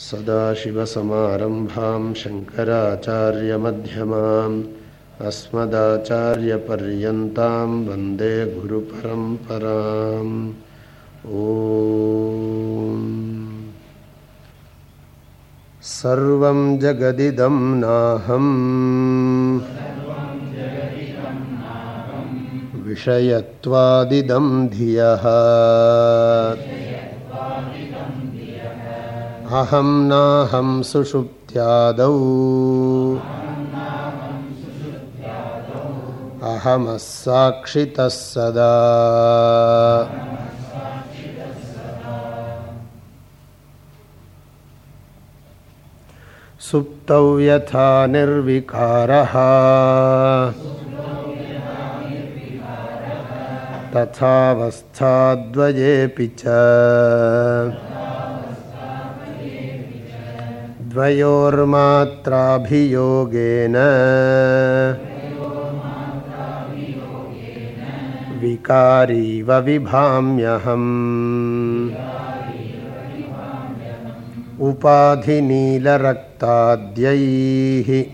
सदाशिवसमारम्भां शङ्कराचार्यमध्यमाम् अस्मदाचार्यपर्यन्तां वंदे गुरुपरम्पराम् ॐ सर्वं जगदिदं नाहम् विषयत्वादिदं धियः अहं नाहं सुषुप्त्यादौ। अहमः साक्षितः सदा। सुप्तौ यथा निर्विकारः। तथावस्थाद्वयेऽपि च द्वयोर्मात्राभियोगेन। विकारीव विभाम्यहम्। उपाधिनीलरक्ताद्यैः।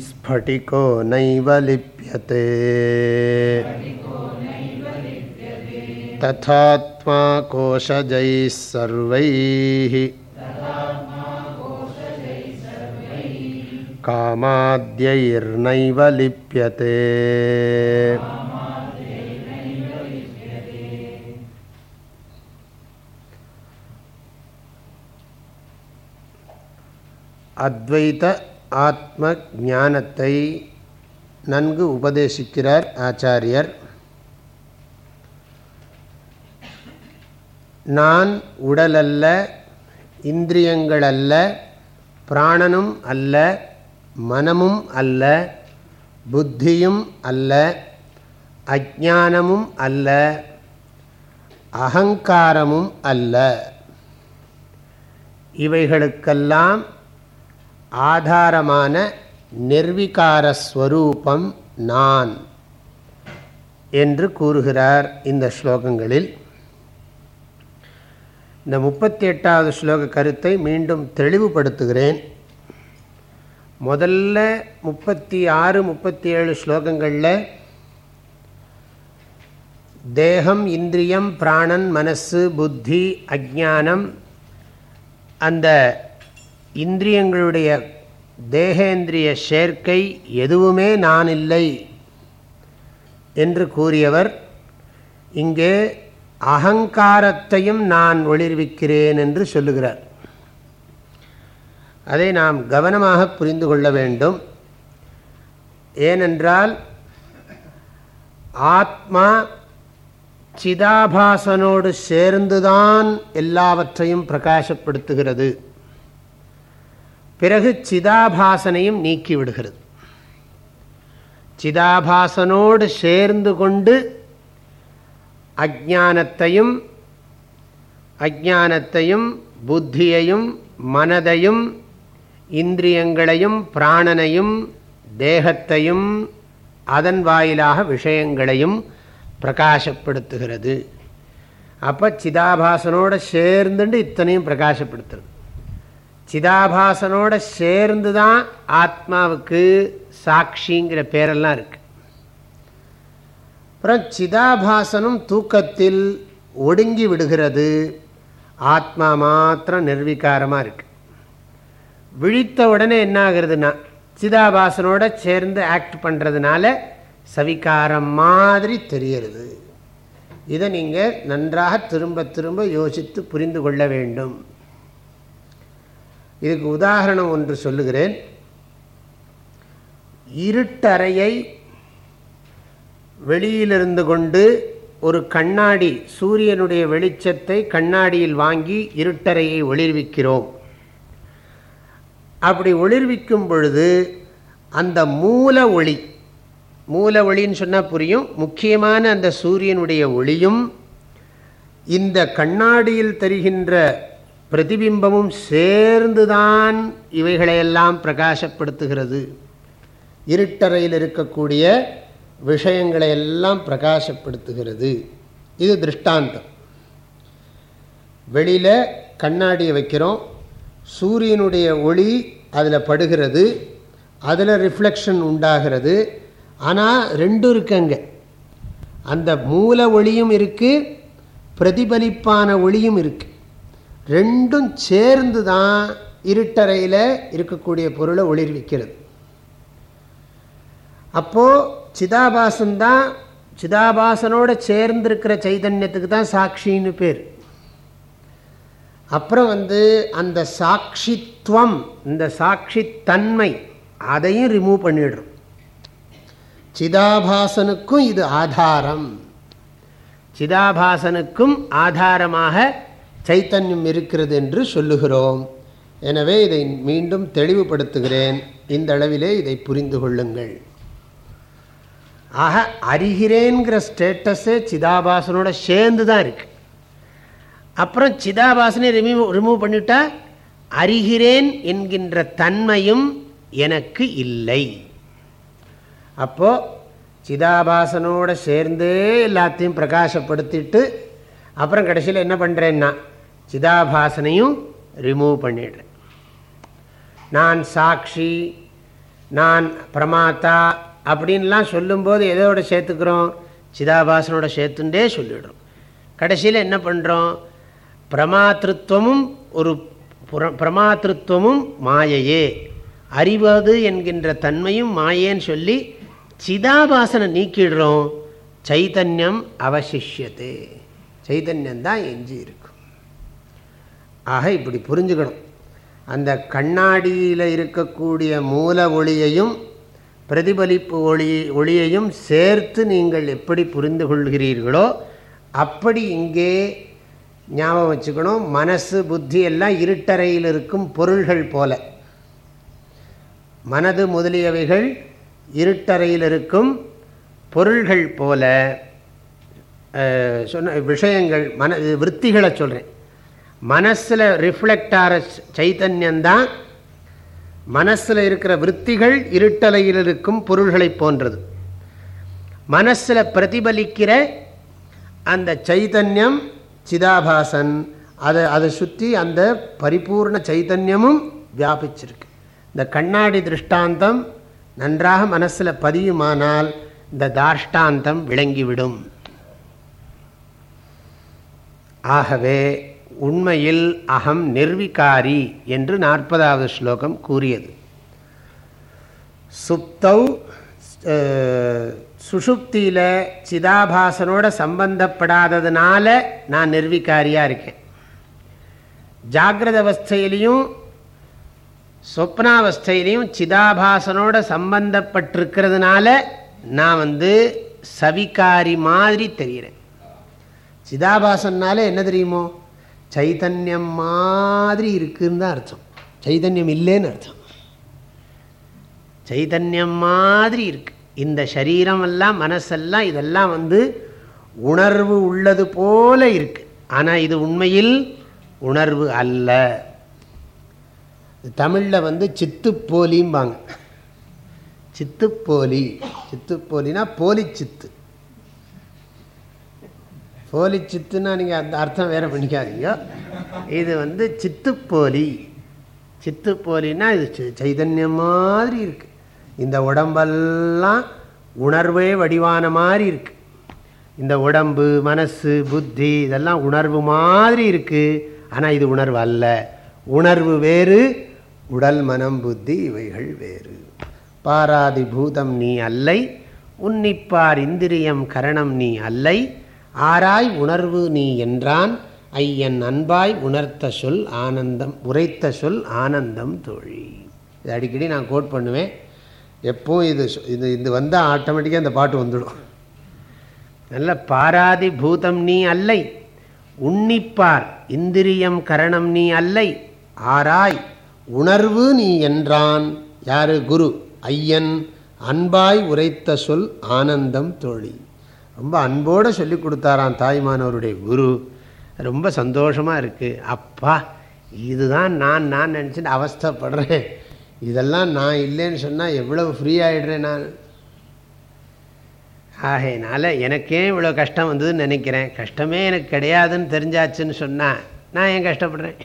स्फटिको नैव लिप्यते। तथात्मा कोशजैः सर्वैः कामाद्यैर्नैव लिप्यते அத்வைத ஆத்ம ஞானத்தை நன்கு உபதேசிக்கிறார் ஆச்சாரியர் நான் உடலல்ல இந்திரியங்கள் அல்ல பிராணனும் அல்ல மனமும் அல்ல புத்தியும் அல்ல அஜானமும் அல்ல அகங்காரமும் அல்ல. இவைகளுக்கெல்லாம் ஆதாரமான நிர்விகாரஸ்வரூபம் நான் என்று கூறுகிறார் இந்த ஸ்லோகங்களில். இந்த முப்பத்தி எட்டாவது ஸ்லோக கருத்தை மீண்டும் தெளிவுபடுத்துகிறேன். முதல்ல முப்பத்தி ஆறு முப்பத்தி ஏழு ஸ்லோகங்களில் தேகம் இந்திரியம் பிராணன் மனசு புத்தி அஜானம் அந்த இந்திரியங்களுடைய தேகேந்திரிய சேர்க்கை எதுவுமே நான் இல்லை என்று கூறியவர். இங்கே அகங்காரத்தையும் நான் ஒளிர்விக்கிறேன் என்று சொல்லுகிறார். அதை நாம் கவனமாக புரிந்து கொள்ள வேண்டும். ஏனென்றால் ஆத்மா சிதாபாசனோடு சேர்ந்துதான் எல்லாவற்றையும் பிரகாசப்படுத்துகிறது. பிறகு சிதாபாசனையும் நீக்கிவிடுகிறது. சிதாபாசனோடு சேர்ந்து கொண்டு அஜானத்தையும் அஜானத்தையும் புத்தியையும் மனதையும் இந்திரியங்களையும் பிராணனையும் தேகத்தையும் அதன் வாயிலாக விஷயங்களையும் பிரகாசப்படுத்துகிறது. அப்போ சிதாபாசனோடு சேர்ந்துட்டு இத்தனையும் பிரகாசப்படுத்துறது. சிதாபாசனோட சேர்ந்து தான் ஆத்மாவுக்கு சாட்சிங்கிற பேரெல்லாம் இருக்கு. அப்புறம் சிதாபாசனம் தூக்கத்தில் ஒடுங்கி விடுகிறது. ஆத்மா மாத்திரம் நிர்வீகாரமாக இருக்கு. விழித்த உடனே என்ன ஆகுறதுன்னா சிதாபாசனோட சேர்ந்து ஆக்ட் பண்ணுறதுனால சவிகாரம் மாதிரி தெரியறது இதை நீங்கள் நன்றாக திரும்ப திரும்ப யோசித்து புரிந்து கொள்ள வேண்டும். இதுக்கு உதாரணம் ஒன்று சொல்லுகிறேன். இருட்டறையை வெளியிலிருந்து கொண்டு ஒரு கண்ணாடி சூரியனுடைய வெளிச்சத்தை கண்ணாடியில் வாங்கி இருட்டறையை ஒளிர்விக்கிறோம். அப்படி ஒளிர்விக்கும் பொழுது அந்த மூல ஒளி மூல ஒளின்னு சொன்னால் புரியும். முக்கியமான அந்த சூரியனுடைய ஒளியும் இந்த கண்ணாடியில் தருகின்ற பிரதிபிம்பமும் சேர்ந்துதான் இவைகளையெல்லாம் பிரகாசப்படுத்துகிறது. இருட்டறையில் இருக்கக்கூடிய விஷயங்களை எல்லாம் பிரகாசப்படுத்துகிறது. இது திருஷ்டாந்தம். வெளியில் கண்ணாடியை வைக்கிறோம். சூரியனுடைய ஒளி அதில் படுகிறது. அதில் ரிஃப்ளெக்ஷன் உண்டாகிறது. ஆனால் ரெண்டும் இருக்கு அந்த மூல ஒளியும் இருக்குது பிரதிபலிப்பான ஒளியும் இருக்குது ரெண்டும் சேர்ந்து தான் இருட்டறையில் இருக்கக்கூடிய பொருளை ஒளிர்விக்கிறது. அப்போது சிதாபாசன்தான் சிதாபாசனோடு சேர்ந்திருக்கிற சைதன்யத்துக்கு தான் சாட்சின்னு பேர். அப்புறம் வந்து அந்த சாட்சித்வம் இந்த சாட்சித்தன்மை அதையும் ரிமூவ் பண்ணிடுறோம். சிதாபாசனுக்கும் இது ஆதாரம். சிதாபாசனுக்கும் ஆதாரமாக சைத்தன்யம் இருக்கிறது என்று சொல்லுகிறோம். எனவே இதை மீண்டும் தெளிவுபடுத்துகிறேன். இந்த அளவிலே இதை புரிந்து கொள்ளுங்கள். ஆக அறிகிறேங்கிற ஸ்டேட்டஸே சிதாபாசனோட சேர்ந்து தான் இருக்கு. அப்புறம் சிதாபாசனை ரிமூவ் ரிமூவ் பண்ணிட்டா அறிகிறேன் என்கின்ற தன்மையும் எனக்கு இல்லை. அப்போது சிதாபாசனோட சேர்ந்தே எல்லாத்தையும் பிரகாசப்படுத்திட்டு அப்புறம் கடைசியில் என்ன பண்ணுறேன்னா சிதாபாசனையும் ரிமூவ் பண்ணிடுறேன். நான் சாட்சி நான் பிரமாத்தா அப்படின்லாம் சொல்லும்போது எதோட சேர்த்துக்கிறோம்? சிதாபாசனோட சேர்த்துண்டே சொல்லிடுறோம் கடைசியில் என்ன பண்ணுறோம் பிரமாத்திருவமும் ஒரு பிரமாத்திருவமும் மாயையே. அறிவது என்கின்ற தன்மையும் மாயேன்னு சொல்லி சிதாபாசனை நீக்கிடுறோம். சைத்தன்யம் அவசிஷியது சைத்தன்யந்தான் எஞ்சி இருக்கும். ஆக இப்படி புரிஞ்சுக்கணும். அந்த கண்ணாடியில் இருக்கக்கூடிய மூல ஒளியையும் பிரதிபலிப்பு ஒளி ஒளியையும் சேர்த்து நீங்கள் எப்படி புரிந்து கொள்கிறீர்களோ அப்படி இங்கே ஞாபகம் வச்சுக்கணும். மனசு புத்தி எல்லாம் இருட்டறையில் இருக்கும் பொருள்கள் போல. மனது முதலியவைகள் இருட்டறையில் இருக்கும் பொருள்கள் போல. சொன்ன விஷயங்கள் மன விற்த்திகளை சொல்கிறேன் மனசில் ரிஃப்ளெக்ட் ஆகிற சைத்தன்யந்தான் மனசில் இருக்கிற விற்த்திகள் இருட்டலையில் இருக்கும் பொருள்களை போன்றது. மனசில் பிரதிபலிக்கிற அந்த சைத்தன்யம் சிதாபாசன் அதை அதை சுற்றி அந்த பரிபூர்ண சைத்தன்யமும் வியாபிச்சிருக்கு. இந்த கண்ணாடி திருஷ்டாந்தம் நன்றாக மனசில் பதியுமானால் இந்த தாஷ்டாந்தம் விளங்கிவிடும். ஆகவே உண்மையில் அகம் நிர்விகாரி என்று நாற்பதாவது ஸ்லோகம் கூறியது. சுப்தௌ சுஷுப்தியில் சிதாபாசனோட சம்பந்தப்படாததுனால நான் நிர்விகாரியாக இருக்கேன். ஜாகிரத அவஸ்தையிலையும் சொப்னாவஸ்தையிலையும் சிதாபாசனோட சம்பந்தப்பட்டிருக்கிறதுனால நான் வந்து சவிகாரி மாதிரி தெரிகிறேன். சிதாபாசன்னால என்ன தெரியுமோ? சைதன்யம் மாதிரி இருக்குன்னு தான் அர்த்தம். சைதன்யம் இல்லைன்னு அர்த்தம். சைதன்யம் மாதிரி இருக்கு. இந்த சரீரம் எல்லாம் மனசெல்லாம் இதெல்லாம் வந்து உணர்வு உள்ளது போல இருக்கு. ஆனால் இது உண்மையில் உணர்வு அல்ல. தமிழில் வந்து சித்துப்போலிம்பாங்க. சித்துப்போலி. சித்துப்போலினா போலி சித்து போலி சித்துன்னா நீங்கள் அந்த அர்த்தம் வேறு பண்ணிக்காதீங்க. இது வந்து சித்துப்போலி. சித்துப்போலின்னா இது சைதன்யம் மாதிரி இருக்குது இந்த உடம்பெல்லாம் உணர்வே வடிவான மாதிரி இருக்குது இந்த உடம்பு மனசு புத்தி இதெல்லாம் உணர்வு மாதிரி இருக்குது ஆனால் இது உணர்வு அல்ல. உணர்வு வேறு உடல் மனம் புத்தி இவைகள் வேறு. பாராதி பூதம் நீ அல்லை உன்னிப்பார் இந்திரியம் கரணம் நீ அல்லை ஆராய் உணர்வு நீ என்றான். ஐயன் அன்பாய் உணர்த்த சொல் ஆனந்தம் உரைத்த சொல் ஆனந்தம் தோழி. இது அடிக்கடி நான் கோட் பண்ணுவேன். எப்பவும் இது இது இது வந்தால் ஆட்டோமேட்டிக்காக இந்த பாட்டு வந்துடும். நல்ல பாராதி பூதம் நீ அல்லை உன்னிப்பார் இந்திரியம் கரணம் நீ அல்லை ஆராய் உணர்வு நீ என்றான். யாரு? குரு. ஐயன் அன்பாய் உரைத்த சொல் ஆனந்தம் தோழி. ரொம்ப அன்போடு சொல்லி கொடுத்தாராம் தாய்மானவருடைய குரு. ரொம்ப சந்தோஷமாக இருக்குது அப்பா இதுதான் நான் நான் நினச்சிட்டு அவஸ்தப்படுறேன். இதெல்லாம் நான் இல்லைன்னு சொன்னால் எவ்வளவு ஃப்ரீ ஆகிடுறேன் நான்? ஆகையினால எனக்கே இவ்வளோ கஷ்டம் வந்ததுன்னு நினைக்கிறேன். கஷ்டமே எனக்கு கிடையாதுன்னு தெரிஞ்சாச்சுன்னு சொன்னால் நான் ஏன் கஷ்டப்படுறேன்?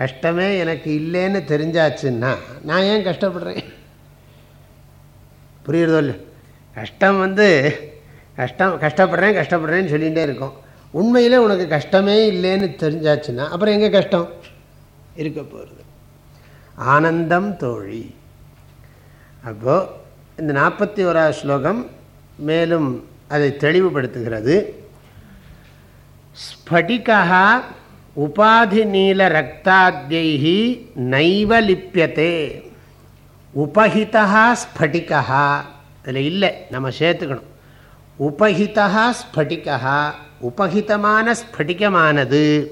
கஷ்டமே எனக்கு இல்லைன்னு தெரிஞ்சாச்சுன்னா நான் ஏன் கஷ்டப்படுறேன்? புரியுறதோ இல்லை கஷ்டம் வந்து கஷ்டம் கஷ்டப்படுறேன் கஷ்டப்படுறேன்னு சொல்லிகிட்டே இருக்கோம். உண்மையில் உனக்கு கஷ்டமே இல்லைன்னு தெரிஞ்சாச்சுன்னா அப்புறம் எங்கே கஷ்டம்? இருக்க போகிறது. ஆனந்தம் தோழி. அப்போது இந்த நாற்பத்தி ஓராவது ஸ்லோகம் மேலும் அதை தெளிவுபடுத்துகிறது. ஸ்படிகா உபாதி நீல ரக்தாத்யை நைவ லிப்பியத்தே உபகிதா ஸ்படிகா அதில் இல்லை நம்ம சேர்த்துக்கணும். உபகிதா ஸ்படிகா உபகிதமான ஸ்படிகமானது.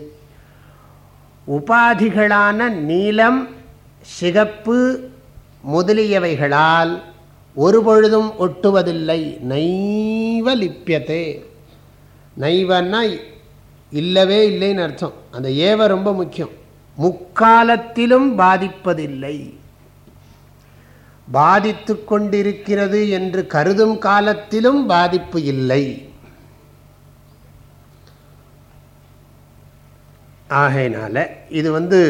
உபாதிகளான நீலம் சிகப்பு முதலியவைகளால் ஒரு பொழுதும் ஒட்டுவதில்லை. நைவ லிப்பியத்தே நைவன்னா இல்லவே இல்லைன்னு அர்த்தம். அந்த ஏவ ரொம்ப முக்கியம். முக்காலத்திலும் பாதிப்பதில்லை. பாதித்து கொண்டிருக்கிறது என்று கருதும் காலத்திலும் பாதிப்பு இல்லை. ஆகையினால இது வந்து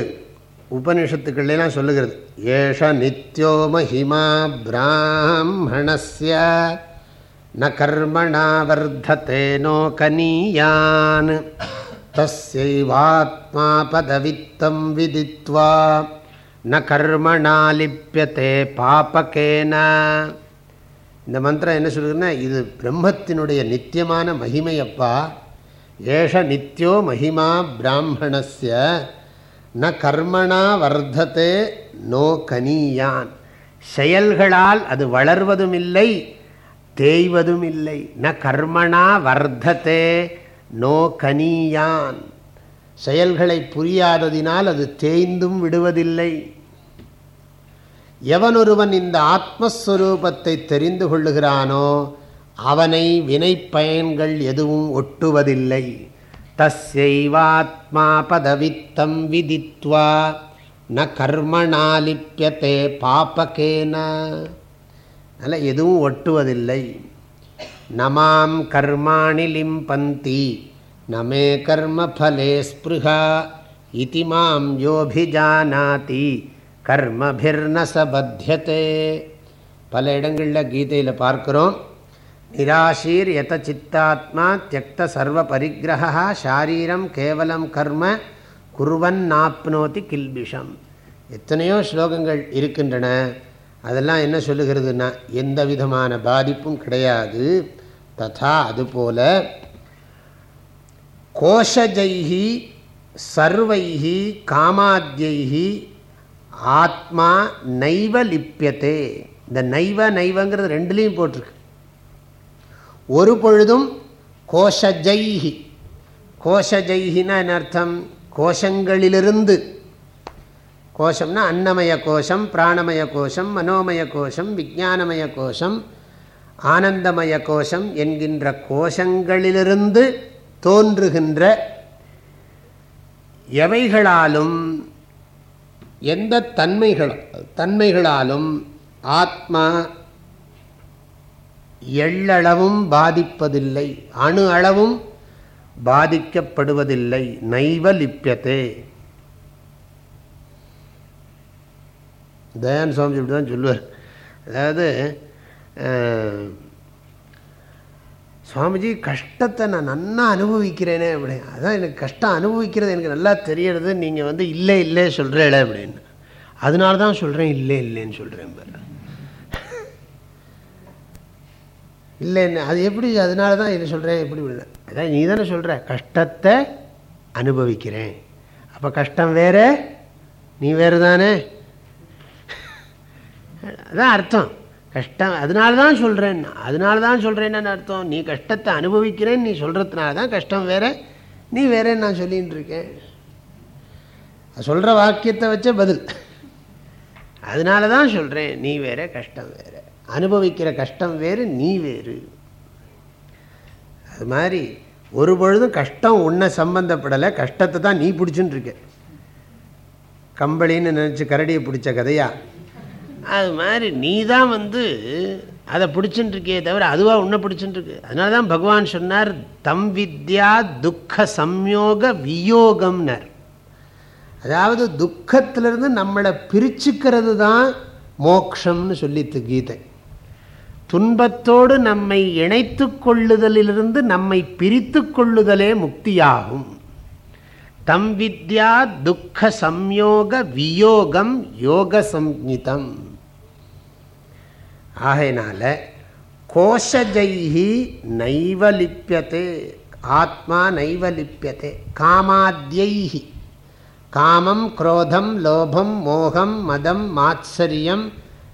உபனிஷத்துக்கள்லாம் சொல்லுகிறது. ஏஷ நித்யோ மஹிமா பிராமணஸ்ய ந கர்மணா வர்த்ததே நோ கனீயான். தஸ்யைவாத்மா பதவித்தம் விதித்வா. ந கர்மணா பாபகேன இந்த மந்திரம் என்ன சொல்லுதுன்னா இது பிரம்மத்தினுடைய நித்தியமான மகிமையப்பா. ஏஷ நித்யோ மகிமா பிராமணஸ்ய ந கர்மணா வர்த்ததே நோ கனியான். செயல்களால் அது வளர்வதும் இல்லை தேய்வதும் இல்லை ந கர்மணா வர்த்ததே நோ கனியான். செயல்களை புரியாததினால் அது தேய்ந்தும் விடுவதில்லை. எவனொருவன் இந்த ஆத்மஸ்வரூபத்தை தெரிந்து கொள்ளுகிறானோ அவனை வினை பயன்கள் எதுவும் ஒட்டுவதில்லை. தஸ்யைவாத்மா பதவித்தம் விதித்வா ந கர்மணாலிப்பியத்தே பாப்பகேன அதனால் எதுவும் ஒட்டுவதில்லை. நமாம் கர்மாணி லிம்பந்தி நமே கர்மஃபலே ஸ்பிருகா இதி மாம் யோபிஜானாதி. கர்மபிர்ன சபத்தியதே பல இடங்களில் கீதையில் பார்க்குறோம். நிராசீர் யத சித்தாத்மா தியக்த சர்வ பரிகிரகா ஷாரீரம் கேவலம் கர்ம குருவன் நாப்னோதி கில்பிஷம். எத்தனையோ ஸ்லோகங்கள் இருக்கின்றன. அதெல்லாம் என்ன சொல்லுகிறதுனா எந்த விதமான பாதிப்பும் கிடையாது. ததா அதுபோல கோஷஜைஹி சர்வைஹி காமாத்யைஹி ஆத்மா நைவ லிப்பியத்தே இந்த நைவ நைவங்கிறது ரெண்டுலேயும் போட்டிருக்கு. ஒரு பொழுதும் கோஷஜைஹி. கோஷஜைஹின்னா என்ன அர்த்தம்? கோஷங்களிலிருந்து. கோஷம்னா அன்னமய கோஷம் பிராணமய கோஷம் மனோமய கோஷம் விஜானமய கோஷம் ஆனந்தமய கோஷம் என்கின்ற கோஷங்களிலிருந்து தோன்றுகின்ற எவைகளாலும் எந்த தன்மைகள் தன்மைகளாலும் ஆத்மா எள்ளளவும் பாதிப்பதில்லை அணு அளவும் பாதிக்கப்படுவதில்லை நைவ லிப்பியத்தே தயான் சுவாமி இப்படி தான் சொல்லுவார். அதாவது சுவாமிஜி கஷ்டத்தை நான் நன்னா அனுபவிக்கிறேனே அப்படின்னு. அதான் எனக்கு கஷ்டம் அனுபவிக்கிறது எனக்கு நல்லா தெரியறது. நீங்கள் வந்து இல்லை இல்லை சொல்கிறேல அப்படின்னு. அதனால தான் சொல்கிறேன் இல்லை இல்லைன்னு சொல்கிறேன் பாரு. இல்லைன்னு அது எப்படி அதனால தான் இதை சொல்கிறேன் எப்படி இல்லை அதான் நீ தானே சொல்கிற கஷ்டத்தை அனுபவிக்கிறேன். அப்போ கஷ்டம் வேறு நீ வேறு தானே அதான் அர்த்தம். கஷ்டம் அதனால தான் சொல்கிறேன் அதனால தான் சொல்கிறேன்னு அர்த்தம்? நீ கஷ்டத்தை அனுபவிக்கிறேன்னு நீ சொல்கிறதுனால தான் கஷ்டம் வேறு. நீ வேறேன்னு நான் சொல்லின்னு இருக்கேன். சொல்கிற வாக்கியத்தை வச்ச பதில். அதனால தான் சொல்கிறேன் நீ வேற கஷ்டம் வேறு. அனுபவிக்கிற கஷ்டம் வேறு நீ வேறு. அது மாதிரி ஒரு பொழுதும் கஷ்டம் உன்னை சம்பந்தப்படலை கஷ்டத்தை தான் நீ பிடிச்சுன்னு இருக்க. கம்பளின்னு நினச்சி கரடியை பிடிச்ச கதையா? அது மாதிரி நீ தான் வந்து அதை பிடிச்சுட்டுருக்கே தவிர அதுவாக உன்னை பிடிச்சுட்டுருக்கு அதனால தான் பகவான் சொன்னார் தம் வித்யா துக்க சம்யோக வியோகம்னர். அதாவது துக்கத்திலிருந்து நம்மளை பிரிச்சுக்கிறது தான் மோக்ஷம்னு சொல்லித்து கீதை. துன்பத்தோடு நம்மை இணைத்து கொள்ளுதலிலிருந்து நம்மை பிரித்து கொள்ளுதலே முக்தியாகும். தம் வித்யா துக்க சம்யோக வியோகம் யோக சம்ஹிதம் ஆகையினால கோஷஜைஹி நைவலிப்பியதே ஆத்மா நைவலிப்பியதே காமாத்யைஹி. காமம் குரோதம் லோபம் மோகம் மதம் மாத்சரியம்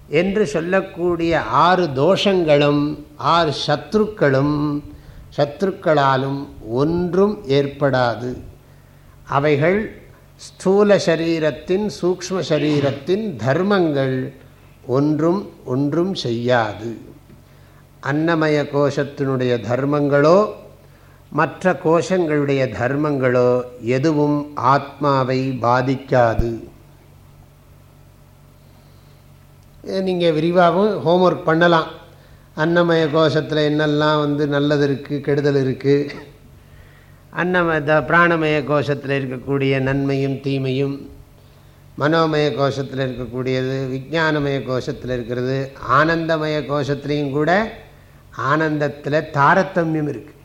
என்று சொல்லக்கூடிய ஆறு தோஷங்களும் ஆறு சத்ருக்களும் சத்ருக்களாலும் ஒன்றும் ஏற்படாது. அவைகள் ஸ்தூல சரீரத்தின் சூக்ம சரீரத்தின் தர்மங்கள். ஒன்றும் ஒன்றும் செய்யாது. அன்னமய கோஷத்தினுடைய தர்மங்களோ மற்ற கோஷங்களுடைய தர்மங்களோ எதுவும் ஆத்மாவை பாதிக்காது. நீங்கள் விரிவாகவும் ஹோம்ஒர்க் பண்ணலாம். அன்னமய கோஷத்தில் என்னெல்லாம் வந்து நல்லது இருக்குது கெடுதல் இருக்குது அன்னம த பிராணமய கோஷத்தில் இருக்கக்கூடிய நன்மையும் தீமையும் மனோமய கோஷத்தில் இருக்கக்கூடியது விஜானமய கோஷத்தில் இருக்கிறது ஆனந்தமய கோஷத்துலேயும் கூட ஆனந்தத்தில் தாரதமியம் இருக்குது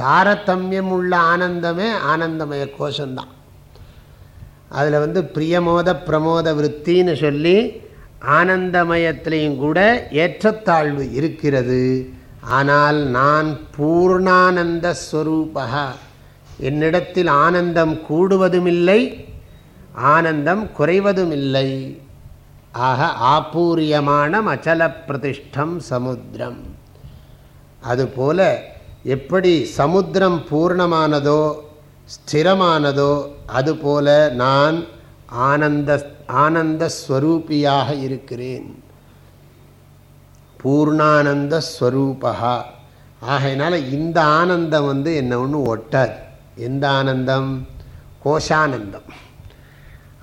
தாரதமியம் உள்ள ஆனந்தமே ஆனந்தமய கோஷம்தான். அதில் வந்து பிரியமோத பிரமோத விற்த்தின்னு சொல்லி ஆனந்தமயத்திலையும் கூட ஏற்றத்தாழ்வு இருக்கிறது. ஆனால் நான் பூர்ணானந்த ஸ்வரூபா என்னிடத்தில் ஆனந்தம் கூடுவதும் இல்லை ஆனந்தம் குறைவதும் இல்லை ஆக ஆப்பூரியமான அச்சல பிரதிஷ்டம் சமுத்திரம். அதுபோல எப்படி சமுத்திரம் பூர்ணமானதோ ஸ்திரமானதோ அதுபோல நான் ஆனந்த ஆனந்த ஸ்வரூபியாக இருக்கிறேன். பூர்ணானந்த ஸ்வரூபா ஆகையினால இந்த ஆனந்தம் வந்து என்ன ஒன்று ஒட்டாது. எந்த ஆனந்தம்? கோஷானந்தம்.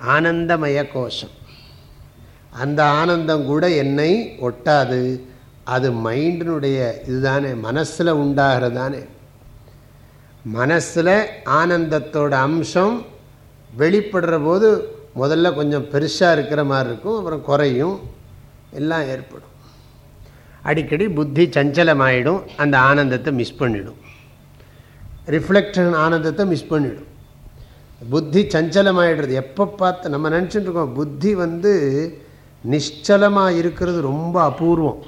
ஆனந்தமய கோஷம் அந்த ஆனந்தம் கூட என்னை ஒட்டாது. அது மைண்டினுடைய இதுதானே மனசில் உண்டாகிறதானே. மனசில் ஆனந்தத்தோட அம்சம் வெளிப்படுற போது முதல்ல கொஞ்சம் பெருசாக இருக்கிற மாதிரி இருக்கும் அப்புறம் குறையும் எல்லாம் ஏற்படும். அடிக்கடி புத்தி சஞ்சலமாயிடும் அந்த ஆனந்தத்தை மிஸ் பண்ணிடும். ரிஃப்ளெக்ஷன் ஆனந்தத்தை மிஸ் பண்ணிடும். புத்தி சஞ்சலமாகிடுறது எப்போ பார்த்து நம்ம நினச்சிட்டு இருக்கோம் புத்தி வந்து நிஷ்டலமாக இருக்கிறது ரொம்ப அபூர்வம்.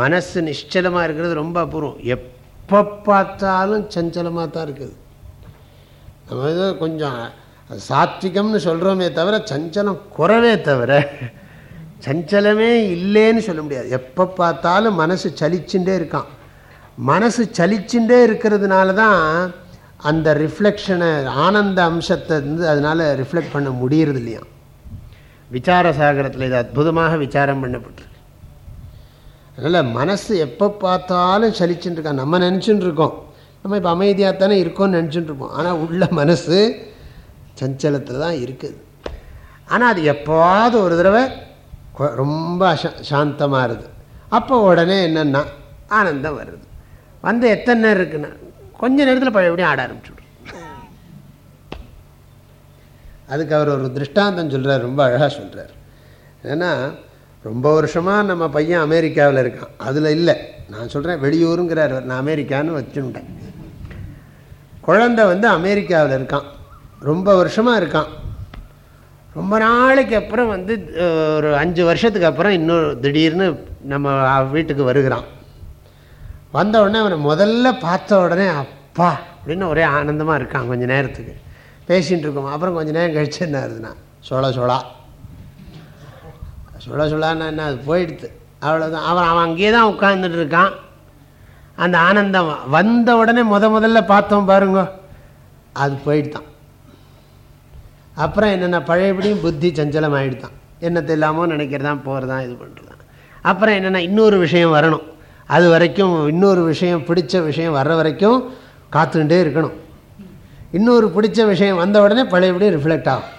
மனசு நிஷ்டலமாக இருக்கிறது ரொம்ப அபூர்வம். எப்போ பார்த்தாலும் சஞ்சலமாக தான் இருக்குது. நம்ம ஏதோ கொஞ்சம் சாத்விகம்னு சொல்கிறோமே தவிர சஞ்சலம் குறவே தவிர சஞ்சலமே இல்லைன்னு சொல்ல முடியாது. எப்போ பார்த்தாலும் மனசு சலிச்சுட்டே இருக்கான். மனசு சலிச்சுட்டே இருக்கிறதுனால தான் அந்த ரிஃப்ளெக்ஷனை ஆனந்த அம்சத்தை வந்து அதனால் ரிஃப்ளெக்ட் பண்ண முடியறது இல்லையா? விசார சாகரத்தில் இது அற்புதமாக விசாரம் பண்ணப்பட்டிருக்கு. அதனால் மனசு எப்போ பார்த்தாலும் சலிச்சுட்டு நம்ம நினச்சின்னு இருக்கோம் நம்ம இப்போ அமைதியாக தானே இருக்கோம்னு நினச்சிட்டு ஆனால் உள்ள மனசு சஞ்சலத்தில் தான் இருக்குது. ஆனால் அது எப்போவாவது ஒரு தடவை ரொம்ப சாந்தமாக இருக்குது அப்போ உடனே என்னென்னா ஆனந்தம் வருது. வந்து எத்தனை இருக்குன்னா கொஞ்ச நேரத்தில் பழையபடியும் ஆட ஆரம்பிச்சுடும். அதுக்கு அவர் ஒரு திருஷ்டாந்தம் சொல்கிறார் ரொம்ப அழகாக சொல்கிறார் ஏன்னா ரொம்ப வருஷமாக நம்ம பையன் அமெரிக்காவில் இருக்கான். அதில் இல்லை. நான் சொல்கிறேன் வெளியூருங்கிறார் நான் அமெரிக்கான்னு வச்சுட்டேன். குழந்தை வந்து அமெரிக்காவில் இருக்கான். ரொம்ப வருஷமாக இருக்கான். ரொம்ப நாளைக்கு அப்புறம் வந்து ஒரு அஞ்சு வருஷத்துக்கு அப்புறம் இன்னும் திடீர்னு நம்ம வீட்டுக்கு வருகிறான். வந்த உடனே அவனை முதல்ல பார்த்த உடனே அப்பா அப்படின்னு ஒரே ஆனந்தமாக இருக்கான் கொஞ்சம் நேரத்துக்கு. பேசிகிட்டு இருக்கோம். அப்புறம் கொஞ்சம் நேரம் கழிச்சு என்ன ஆகுதுண்ணா சொல சொலா சொல சொலான்னா என்ன? அது போயிடுது. அவ்வளோதான் அவன் அவன் அங்கேயே தான் உட்காந்துட்டு இருக்கான். அந்த ஆனந்தம் வந்த உடனே முத முதல்ல பார்த்தோம் பாருங்க அது போயிடுதான். அப்புறம் என்னென்ன பழையபடியும் புத்தி சஞ்சலம் ஆகிடுதான் என்னத்தை இல்லாமல் நினைக்கிறதான் போகிறதான் இது பண்ணுறதான் அப்புறம் என்னென்னா இன்னொரு விஷயம் வரணும். அது வரைக்கும் இன்னொரு விஷயம் பிடிச்ச விஷயம் வர்ற வரைக்கும் காத்துட்டே இருக்கணும். இன்னொரு பிடிச்ச விஷயம் வந்த உடனே பழையபடியும் ரிஃப்ளெக்ட் ஆகும்.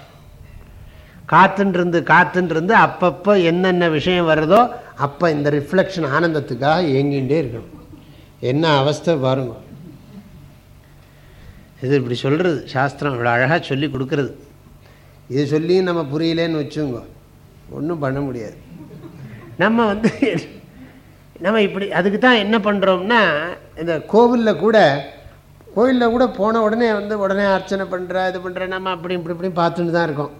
காத்துன்றிருந்து காத்துன்றிருந்து அப்பப்போ என்னென்ன விஷயம் வருதோ அப்போ இந்த ரிஃப்ளெக்ஷன் ஆனந்தத்துக்காக இயங்கிகிட்டே இருக்கணும். என்ன அவஸ்தை பாருங்க. இது இப்படி சொல்கிறது சாஸ்திரம் இவ்வளோ அழகாக சொல்லி கொடுக்கறது. இது சொல்லியும் நம்ம புரியலேன்னு வச்சுங்கோ ஒன்றும் பண்ண முடியாது. நம்ம வந்து நம்ம இப்படி அதுக்கு தான் என்ன பண்ணுறோம்னா இந்த கோவிலில் கூட கோவிலில் கூட போன உடனே வந்து உடனே அர்ச்சனை பண்ணுற இது பண்ணுற நம்ம அப்படி இப்படி இப்படி பார்த்துட்டு தான் இருக்கோம்.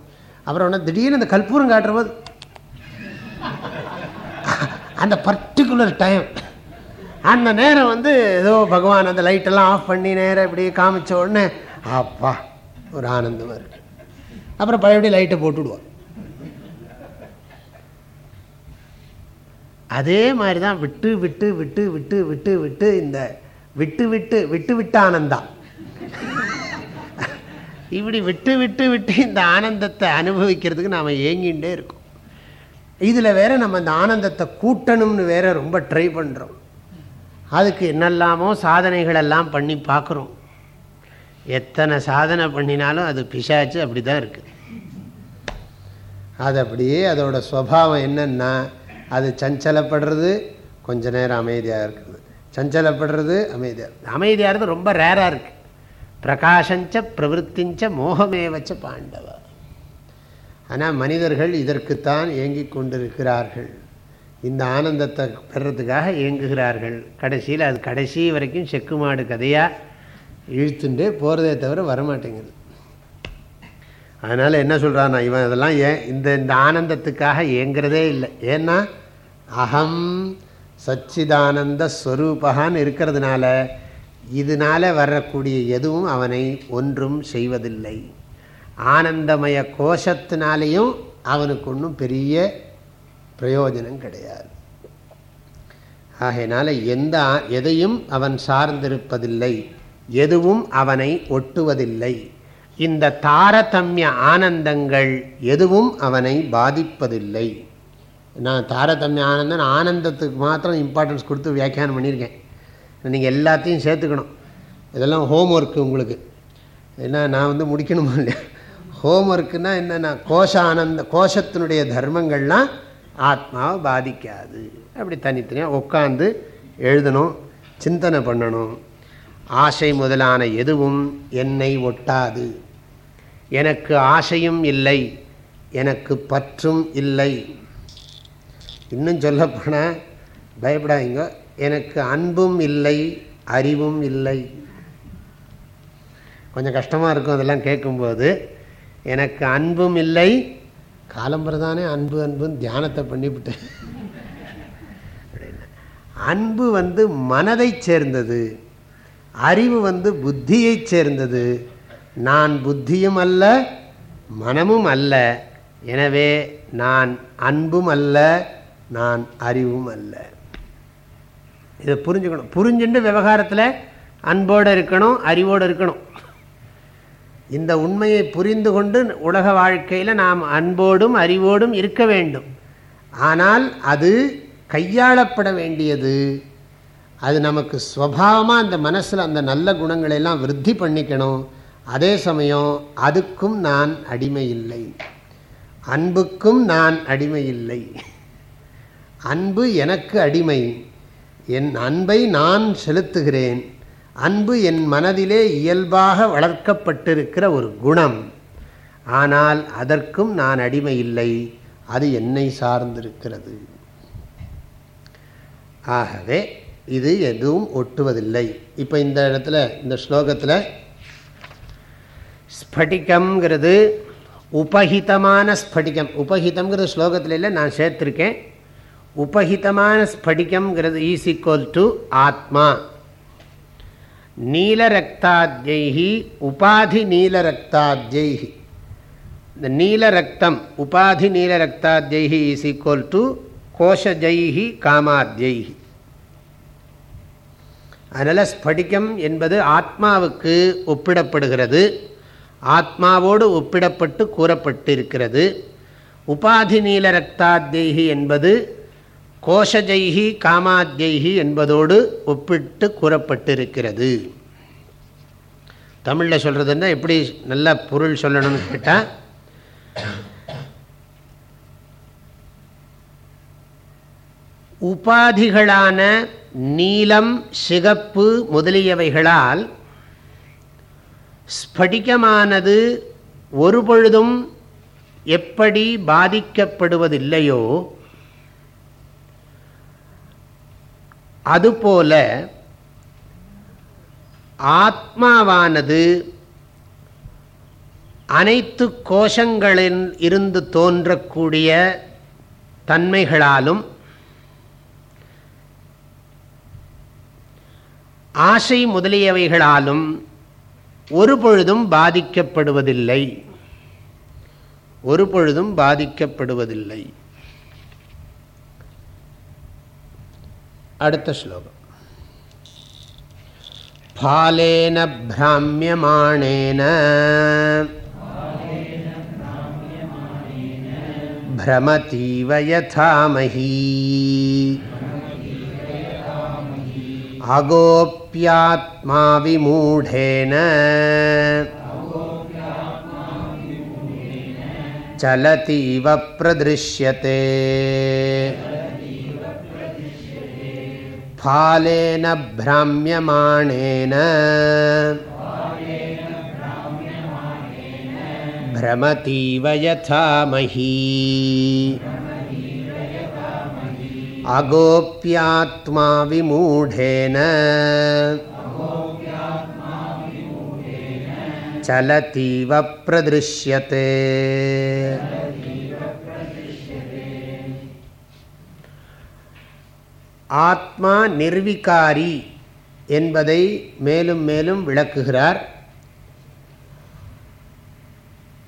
அப்புறம் ஒன்று திடீர்னு அந்த கற்பூரம் காட்டுற போது அந்த பர்டிகுலர் டைம் அந்த நேரம் வந்து ஏதோ பகவான் அந்த லைட்டெல்லாம் ஆஃப் பண்ணி நேரம் இப்படி காமிச்ச உடனே அப்பா ஒரு ஆனந்தமாக இருக்கு. அப்புறம் பழையபடி லைட்டை போட்டுவிடுவோம் அதே மாதிரி தான் விட்டு விட்டு விட்டு விட்டு விட்டு விட்டு இந்த விட்டு விட்டு விட்டு விட்டு ஆனந்தம் இப்படி விட்டு விட்டு விட்டு இந்த ஆனந்தத்தை அனுபவிக்கிறதுக்கு நாம் ஏங்கிகிட்டே இருக்கோம். இதில் வேற நம்ம இந்த ஆனந்தத்தை கூட்டணும்னு வேற ரொம்ப ட்ரை பண்ணுறோம் அதுக்கு என்னெல்லாமோ சாதனைகள் எல்லாம் பண்ணி பார்க்குறோம் எத்தனை சாதனை பண்ணினாலும் அது பிசாச்சு அப்படி தான் இருக்குது அது அப்படியே அதோட ஸ்வபாவம் என்னென்னா அது சஞ்சலப்படுறது கொஞ்ச நேரம் அமைதியாக இருக்குது. சஞ்சலப்படுறது அமைதியாக அமைதியாக ரொம்ப ரேராக இருக்குது பிரகாஷஞ்ச பிரவருத்திஞ்ச மோகமே வச்ச பாண்டவா. ஆனால் மனிதர்கள் இதற்குத்தான் இயங்கி கொண்டிருக்கிறார்கள். இந்த ஆனந்தத்தை பெறத்துக்காக இயங்குகிறார்கள் கடைசியில் அது கடைசி வரைக்கும் செக்கு மாடு கதையாக இழுத்துட்டே போகிறதே தவிர வரமாட்டேங்குது. அதனால் என்ன சொல்கிறான் இவன் இதெல்லாம் ஏன் இந்த இந்த ஆனந்தத்துக்காக இயங்குறதே இல்லை. ஏன்னா அகம் சச்சிதானந்தஸ்வரூபகான்னு இருக்கிறதுனால இதனால் வரக்கூடிய எதுவும் அவனை ஒன்றும் செய்வதில்லை. ஆனந்தமய கோஷத்தினாலேயும் அவனுக்கு ஒன்றும் பெரிய பிரயோஜனம் கிடையாது. ஆகையினால எந்த எதையும் அவன் சார்ந்திருப்பதில்லை. எதுவும் அவனை ஒட்டுவதில்லை. இந்த தாரதமிய ஆனந்தங்கள் எதுவும் அவனை பாதிப்பதில்லை. நான் தாரதமிய ஆனந்தன் ஆனந்தத்துக்கு மாத்திரம் இம்பார்ட்டன்ஸ் கொடுத்து வியாக்கியானம் பண்ணியிருக்கேன். நீங்கள் எல்லாத்தையும் சேர்த்துக்கணும். இதெல்லாம் ஹோம் ஒர்க்கு உங்களுக்கு. ஏன்னா நான் வந்து முடிக்கணுமா இல்லையா? ஹோம் ஒர்க்குன்னா என்னென்னா கோஷ ஆனந்த கோஷத்தினுடைய தர்மங்கள்லாம் ஆத்மாவை பாதிக்காது. அப்படி தனித்தனியாக உட்காந்து எழுதணும் சிந்தனை பண்ணணும். ஆசை முதலான எதுவும் என்னை ஒட்டாது. எனக்கு ஆசையும் இல்லை எனக்கு பற்றும் இல்லை. இன்னும் சொல்லப்போனால் பயப்படாதீங்க. எனக்கு அன்பும் இல்லை அறிவும் இல்லை. கொஞ்சம் கஷ்டமாக இருக்கும் அதெல்லாம் கேட்கும்போது. எனக்கு அன்பும் இல்லை. காலம்பரதானே அன்பு அன்புன்னு தியானத்தை பண்ணிவிட்டேன் அன்பு வந்து மனதை சேர்ந்தது. அறிவு வந்து புத்தியை சேர்ந்தது. நான் புத்தியும் அல்ல மனமும் அல்ல. எனவே நான் அன்பும் அல்ல நான் அறிவும் அல்ல. இதை புரிஞ்சுக்கணும். புரிஞ்சுட்டு விவகாரத்தில் அன்போடு இருக்கணும் அறிவோடு இருக்கணும். இந்த உண்மையை புரிந்து கொண்டு உலக வாழ்க்கையில் நாம் அன்போடும் அறிவோடும் இருக்க வேண்டும். ஆனால் அது கையாளப்பட வேண்டியது. அது நமக்கு ஸ்வபாவமாக அந்த மனசில் அந்த நல்ல குணங்களெல்லாம் விருத்தி பண்ணிக்கணும். அதே சமயம் அதுக்கும் நான் அடிமை இல்லை அன்புக்கும் நான் அடிமை இல்லை அன்பு எனக்கு அடிமை. என் அன்பை நான் செலுத்துகிறேன். அன்பு என் மனதிலே இயல்பாக வளர்க்கப்பட்டிருக்கிற ஒரு குணம். ஆனால் அதற்கும் நான் அடிமை இல்லை. அது என்னை சார்ந்திருக்கிறது. ஆகவே இது எதுவும் ஒட்டுவதில்லை. இப்போ இந்த இடத்துல இந்த ஸ்லோகத்தில் ஸ்படிகம்ங்கிறது உபகிதமான ஸ்படிகம். உபகிதம்ங்கிறது ஸ்லோகத்தில் இல்லை நான் சேர்த்துருக்கேன். உபஹிதமான ஸ்படிகம்ங்கிறது ஈஸ் ஈக்குவல் டு ஆத்மா. நீலரக்தாத்யைஹி உபாதி நீலரக்தாத்யைஹி. இந்த நீலரக்தம் உபாதி நீலரக்தாத்யைஹி இஸ் ஈக்குவல் டு கோஷஜைஹி காமாத்யைஹி. அதனால் ஸ்படிகம் என்பது ஆத்மாவுக்கு ஒப்பிடப்படுகிறது. ஆத்மாவோடு ஒப்பிடப்பட்டு கூறப்பட்டிருக்கிறது. உபாதி நீலரக்தாத்யைஹி என்பது கோஷஜைஹி காமாத்யி என்பதோடு ஒப்பிட்டு கூறப்பட்டிருக்கிறது. தமிழில் சொல்கிறதுன்னா எப்படி நல்ல பொருள் சொல்லணும்னு கேட்டால் உபாதிகளான நீலம் சிகப்பு முதலியவைகளால் ஸ்படிகமானது ஒரு பொழுதும் எப்படி பாதிக்கப்படுவதில்லையோ அதுபோல ஆத்மாவானது அனைத்து கோஷங்களில் இருந்து தோன்றக்கூடிய தன்மைகளாலும் ஆசை முதலியவைகளாலும் ஒரு பொழுதும் பாதிக்கப்படுவதில்லை. ஒரு பொழுதும் பாதிக்கப்படுவதில்லை. അടുത്ത ശ്ലോകം. ഫാലേന ഭ്രാമ്യമാണേന. भ्रमतीव यथा मही अगोप्यात्मा विमूढेन चलतीव प्रदृश्यते फालेन भ्राम्यमाणेन भ्रमतीव यथामही अगोप्यात्मा विमूढेन चलतीव प्रदृश्यते ஆத்மா நிர்விகாரி என்பதை மேலும் மேலும் விளக்குகிறார்.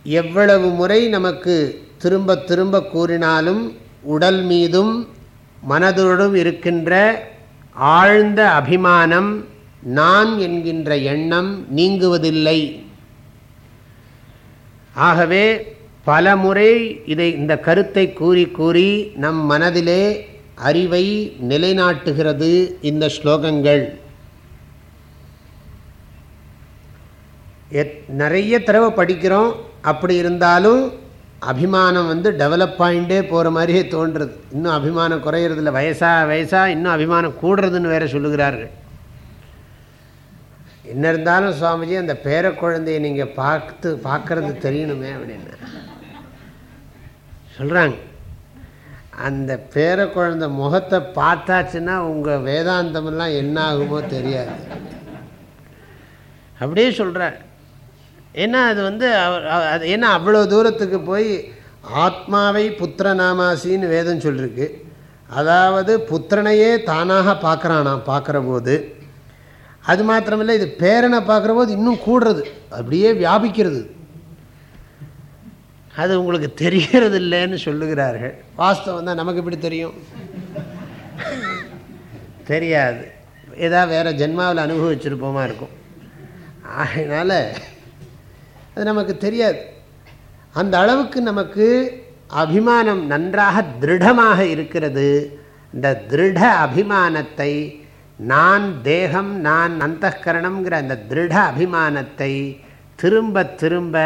எவ்வளவு முறை நமக்கு திரும்ப திரும்ப கூறினாலும் உடல் மீதும் மனதோடும் இருக்கின்ற ஆழ்ந்த அபிமானம் நான் என்கின்ற எண்ணம் நீங்குவதில்லை. ஆகவே பல முறை இதை இந்த கருத்தை கூறி கூறி நம் மனதிலே அறிவை நிலைநாட்டுகிறது இந்த ஸ்லோகங்கள். எத் நிறைய தடவை படிக்கிறோம். அப்படி இருந்தாலும் அபிமானம் வந்து டெவலப் ஆகிட்டே போகிற மாதிரியே தோன்றுறது. இன்னும் அபிமானம் குறையிறதில்ல. வயசாக வயசாக இன்னும் அபிமானம் கூடுறதுன்னு வேறு சொல்லுகிறார்கள். என்ன இருந்தாலும் சுவாமிஜி அந்த பேர குழந்தைய நீங்கள் பார்த்து பார்க்கறது தெரியணுமே அப்படின்னு. சொல்கிறாங்க அந்த பேர குழந்தை முகத்தை பார்த்தாச்சுன்னா உங்கள் வேதாந்தமெல்லாம் என்ன ஆகுமோ தெரியாது. அப்படியே சொல்கிறார் ஏன்னா அது வந்து அது ஏன்னா அவ்வளோ தூரத்துக்கு போய் ஆத்மாவை புத்திர நாமாசின்னு வேதம் சொல்லிருக்கு. அதாவது புத்திரனையே தானாக பார்க்குறானாம் பார்க்குற போது. அது மாத்திரமில்லை இது பேரனை பார்க்குற போது இன்னும் கூடுறது. அப்படியே வியாபிக்கிறது. அது உங்களுக்கு தெரிகிறது இல்லைன்னு சொல்லுகிறார்கள். வாஸ்தவம் தான் நமக்கு இப்படி தெரியும். தெரியாது. ஏதாவது வேறு ஜென்மாவில் அனுபவிச்சிருப்போமா இருக்கும். அதனால் அது நமக்கு தெரியாது. அந்த அளவுக்கு நமக்கு அபிமானம் நன்றாக திருடமாக இருக்கிறது. இந்த திருட அபிமானத்தை நான் தேகம் நான் அந்தகரணம்ங்கிற அந்த திருட அபிமானத்தை திரும்ப திரும்ப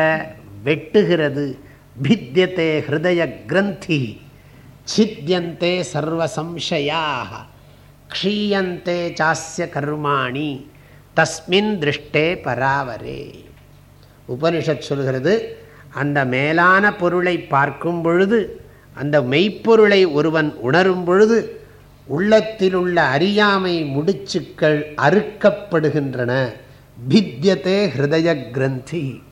வெட்டுகிறது. பித்தியத்தே ஹிருதய கிரந்தி சித்தியந்தே சர்வசம்சயாக க்ஷீயந்தே சாஸ்ய கர்மாணி தஸ்மின் திருஷ்டே பராவரே உபனிஷத் சொல்கிறது அந்த மேலான பொருளை பார்க்கும் பொழுது அந்த மெய்ப்பொருளை ஒருவன் உணரும் பொழுது உள்ளத்தில் உள்ள அறியாமை முடிச்சுக்கள் அறுக்கப்படுகின்றன. பித்தியத்தே ஹிருதய கிரந்தி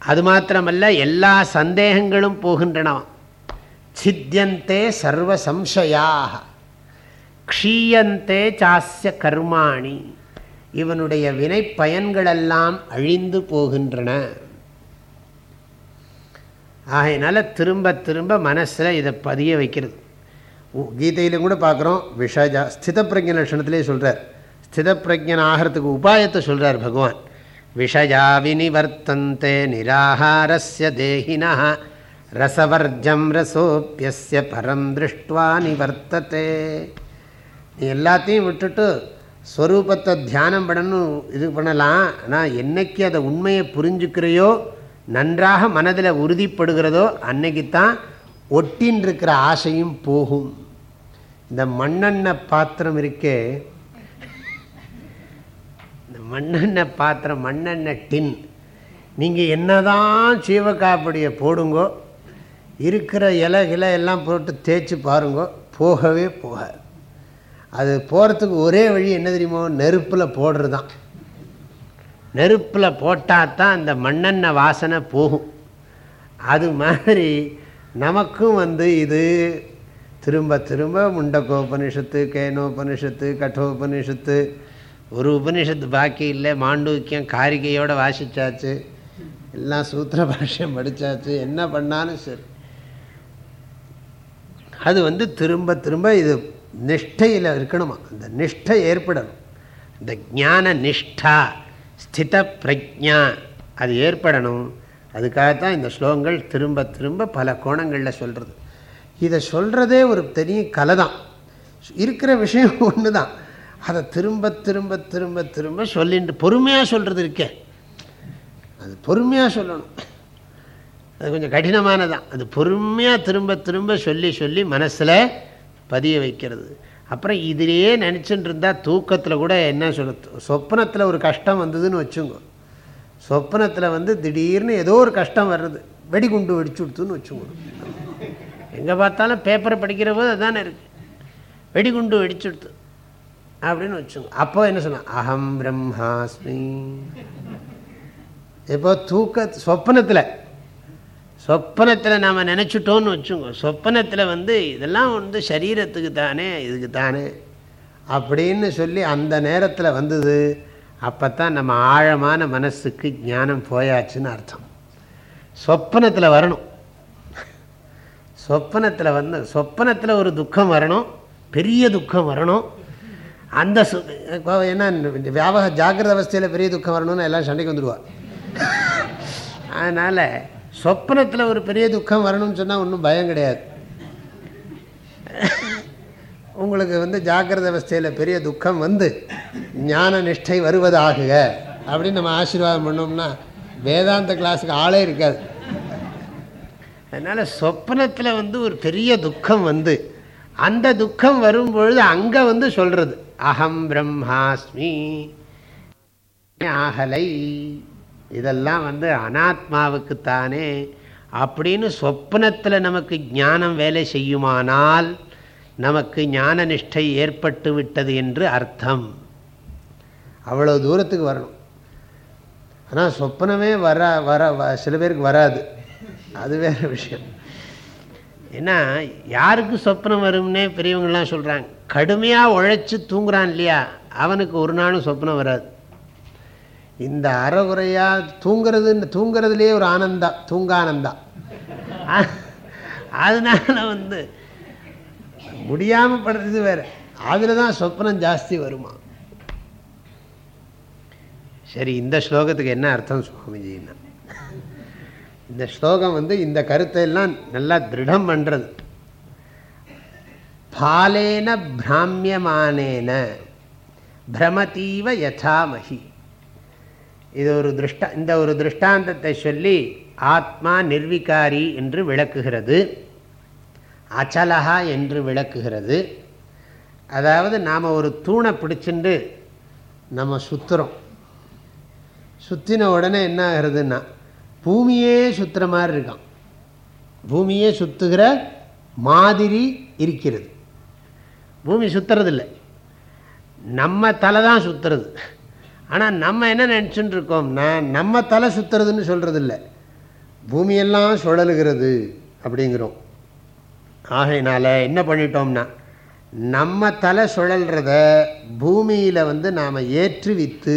அது மாத்திரமல்ல எல்லா சந்தேகங்களும் போகின்றனவாம் சித்தியந்தே சர்வ சம்சயாக க்ஷீயந்தே சாஸ்ய கர்மாணி. இவனுடைய வினை பயன்களெல்லாம் அழிந்து போகின்றன. ஆகையினால திரும்ப திரும்ப மனசில் இதை பதிய வைக்கிறது. கீதையிலும் கூட பார்க்குறோம் விஷஜா ஸ்தித பிரஜ லட்சணத்திலே சொல்கிறார் ஸ்தித பிரஜன் ஆகிறதுக்கு உபாயத்தை சொல்கிறார் பகவான். விஷயா வினிவர்த்தந்தே நிராகாரஸ்ய தேகினா ரசவர்ஜம் ரசோப்பியஸ்ய பரம் திருஷ்டுவா நிவர்த்ததே நீ எல்லாத்தையும் விட்டுட்டு ஸ்வரூபத்தை தியானம் பண்ணணும் இது பண்ணலாம். ஆனால் என்னைக்கு அதை உண்மையை புரிஞ்சுக்கிறையோ நன்றாக மனதில் உறுதிப்படுகிறதோ அன்னைக்கு தான் ஒட்டின்னு இருக்கிற ஆசையும் போகும். இந்த மண்ணெண்ண பாத்திரம் இருக்கே மண்ணெண்ணெய் பாத்திரம் மண்ணெண்ணெய் டின். நீங்கள் என்னதான் சீவக்காப்படியை போடுங்கோ இருக்கிற இலை கிளை எல்லாம் போட்டு தேய்ச்சி பாருங்கோ போகவே போகாது. அது போகிறதுக்கு ஒரே வழி என்ன தெரியுமோ நெருப்பில் போடுறது தான் நெருப்பில் போட்டால் தான் அந்த மண்ணெண்ணெய் வாசனை போகும். அது மாதிரி நமக்கும் வந்து இது திரும்ப திரும்ப முண்டக்கோபனிஷத்து கேனோபனிஷத்து கட்டோபனிஷத்து ஒரு உபனிஷத்து பாக்கி இல்லை. மாண்டூக்கியம் காரிகையோடு வாசித்தாச்சு எல்லாம் சூத்திர பாஷ்யம் படித்தாச்சு என்ன பண்ணாலும் சரி. அது வந்து திரும்ப திரும்ப இது நிஷ்டையில் இருக்கணுமா? அந்த நிஷ்டை ஏற்படணும். இந்த ஞான நிஷ்டா ஸ்தித பிரஜா அது ஏற்படணும். அதுக்காகத்தான் இந்த ஸ்லோகங்கள் திரும்ப திரும்ப பல கோணங்களில் சொல்கிறது இதை சொல்கிறதே ஒரு பெரிய கலை தான். இருக்கிற விஷயம் ஒன்று தான் அதை திரும்ப திரும்ப திரும்ப திரும்ப சொல்லிட்டு பொறுமையாக சொல்கிறது இருக்கே. அது பொறுமையாக சொல்லணும். அது கொஞ்சம் கடினமானதான். அது பொறுமையாக திரும்ப திரும்ப சொல்லி சொல்லி மனசில் பதிய வைக்கிறது. அப்புறம் இதிலேயே நினச்சிட்டு இருந்தால் தூக்கத்தில் கூட என்ன சொல்ல சொப்பனத்தில் ஒரு கஷ்டம் வந்ததுன்னு வச்சுங்க. சொப்னத்தில் வந்து திடீர்னு ஏதோ ஒரு கஷ்டம் வர்றது. வெடிகுண்டு வெடிச்சு கொடுத்துன்னு வச்சுங்க. எங்கே பார்த்தாலும் பேப்பரை படிக்கிற போது அதுதானே இருக்குது வெடிகுண்டு வெடிச்சு கொடுத்து அப்படின்னு வச்சுங்க அப்போ என்ன சொன்ன அகம் பிரம்மாஸ்மி. இப்போ தூக்க சொப்பனத்தில் சொப்பனத்தில் நாம் நினச்சிட்டோன்னு வச்சுங்க சொப்பனத்தில் வந்து இதெல்லாம் வந்து சரீரத்துக்கு தானே இதுக்கு தானே அப்படின்னு சொல்லி அந்த நேரத்தில் வந்தது. அப்போ தான் நம்ம ஆழமான மனசுக்கு ஞானம் போயாச்சுன்னு அர்த்தம். சொப்பனத்தில் வரணும். சொப்பனத்தில் வந்து சொப்பனத்தில் ஒரு துக்கம் வரணும் பெரிய துக்கம் வரணும். அந்த சு என்ன வியாபக ஜாகிரத அவஸ்தையில் பெரிய துக்கம் வரணும்னு எல்லாம் சண்டைக்கு வந்துடுவா. அதனால் சொப்னத்தில் ஒரு பெரிய துக்கம் வரணும்னு சொன்னால் ஒன்றும் பயம் கிடையாது. உங்களுக்கு வந்து ஜாக்கிரத அவஸ்தையில் பெரிய துக்கம் வந்து ஞான நிஷ்டை வருவதாகுக அப்படின்னு நம்ம ஆசீர்வாதம் பண்ணோம்னா வேதாந்த கிளாஸுக்கு ஆளே இருக்காது. அதனால் சொப்னத்தில் வந்து ஒரு பெரிய துக்கம் வந்து அந்த துக்கம் வரும்பொழுது அங்கே வந்து சொல்கிறது அகம் பிரம்மாஸ்மி. ஆகலை இதெல்லாம் வந்து அனாத்மாவுக்குத்தானே. அப்படின்னு சொப்னத்தில் நமக்கு ஞானம் வேலை செய்யுமானால் நமக்கு ஞான நிஷ்டை ஏற்பட்டு விட்டது என்று அர்த்தம். அவ்வளோ தூரத்துக்கு வரணும். ஆனால் சொப்னமே வர வர சில பேருக்கு வராது. அது வேறு விஷயம். ஏன்னா யாருக்கு சொப்னம் வரும்னே பெரியவங்கள்லாம் சொல்கிறாங்க கடுமையாக உழைச்சி தூங்குறான் இல்லையா? அவனுக்கு ஒரு நாளும் சொப்னம் வராது. இந்த அறகுறையாக தூங்குறதுன்னு தூங்குறதுலேயே ஒரு ஆனந்தா தூங்கானந்தா அதனால வந்து முடியாமல் படுறது வேறு. அதில் தான் சொப்னம் ஜாஸ்தி வருமா? சரி இந்த ஸ்லோகத்துக்கு என்ன அர்த்தம் சுவாமிஜின்னா இந்த ஸ்லோகம் வந்து இந்த கருத்தை எல்லாம் நல்லா திருடம் பண்ணுறது பாலேன பிராமியமானேன பிரமதீவ யதாமகி இது ஒரு திருஷ்டா இந்த ஒரு திருஷ்டாந்தத்தை சொல்லி ஆத்மா நிர்விகாரி என்று விளக்குகிறது. அச்சலகா என்று விளக்குகிறது. அதாவது நாம் ஒரு தூணை பிடிச்சிண்டு நம்ம சுற்றுறோம் சுற்றின உடனே என்ன ஆகிறதுன்னா பூமியே சுற்றுற மாதிரி இருக்கான் பூமியே சுற்றுகிற மாதிரி இருக்கிறது. பூமி சுற்றுறதில்லை நம்ம தலை தான் சுற்றுறது ஆனால் நம்ம என்ன நினச்சிட்டு இருக்கோம்னா நம்ம தலை சுற்றுறதுன்னு சொல்கிறது இல்லை பூமியெல்லாம் சுழலுகிறது அப்படிங்கிறோம். ஆகையினால் என்ன பண்ணிட்டோம்னா நம்ம தலை சுழல்றத பூமியில் வந்து நாம் ஏற்றுவித்து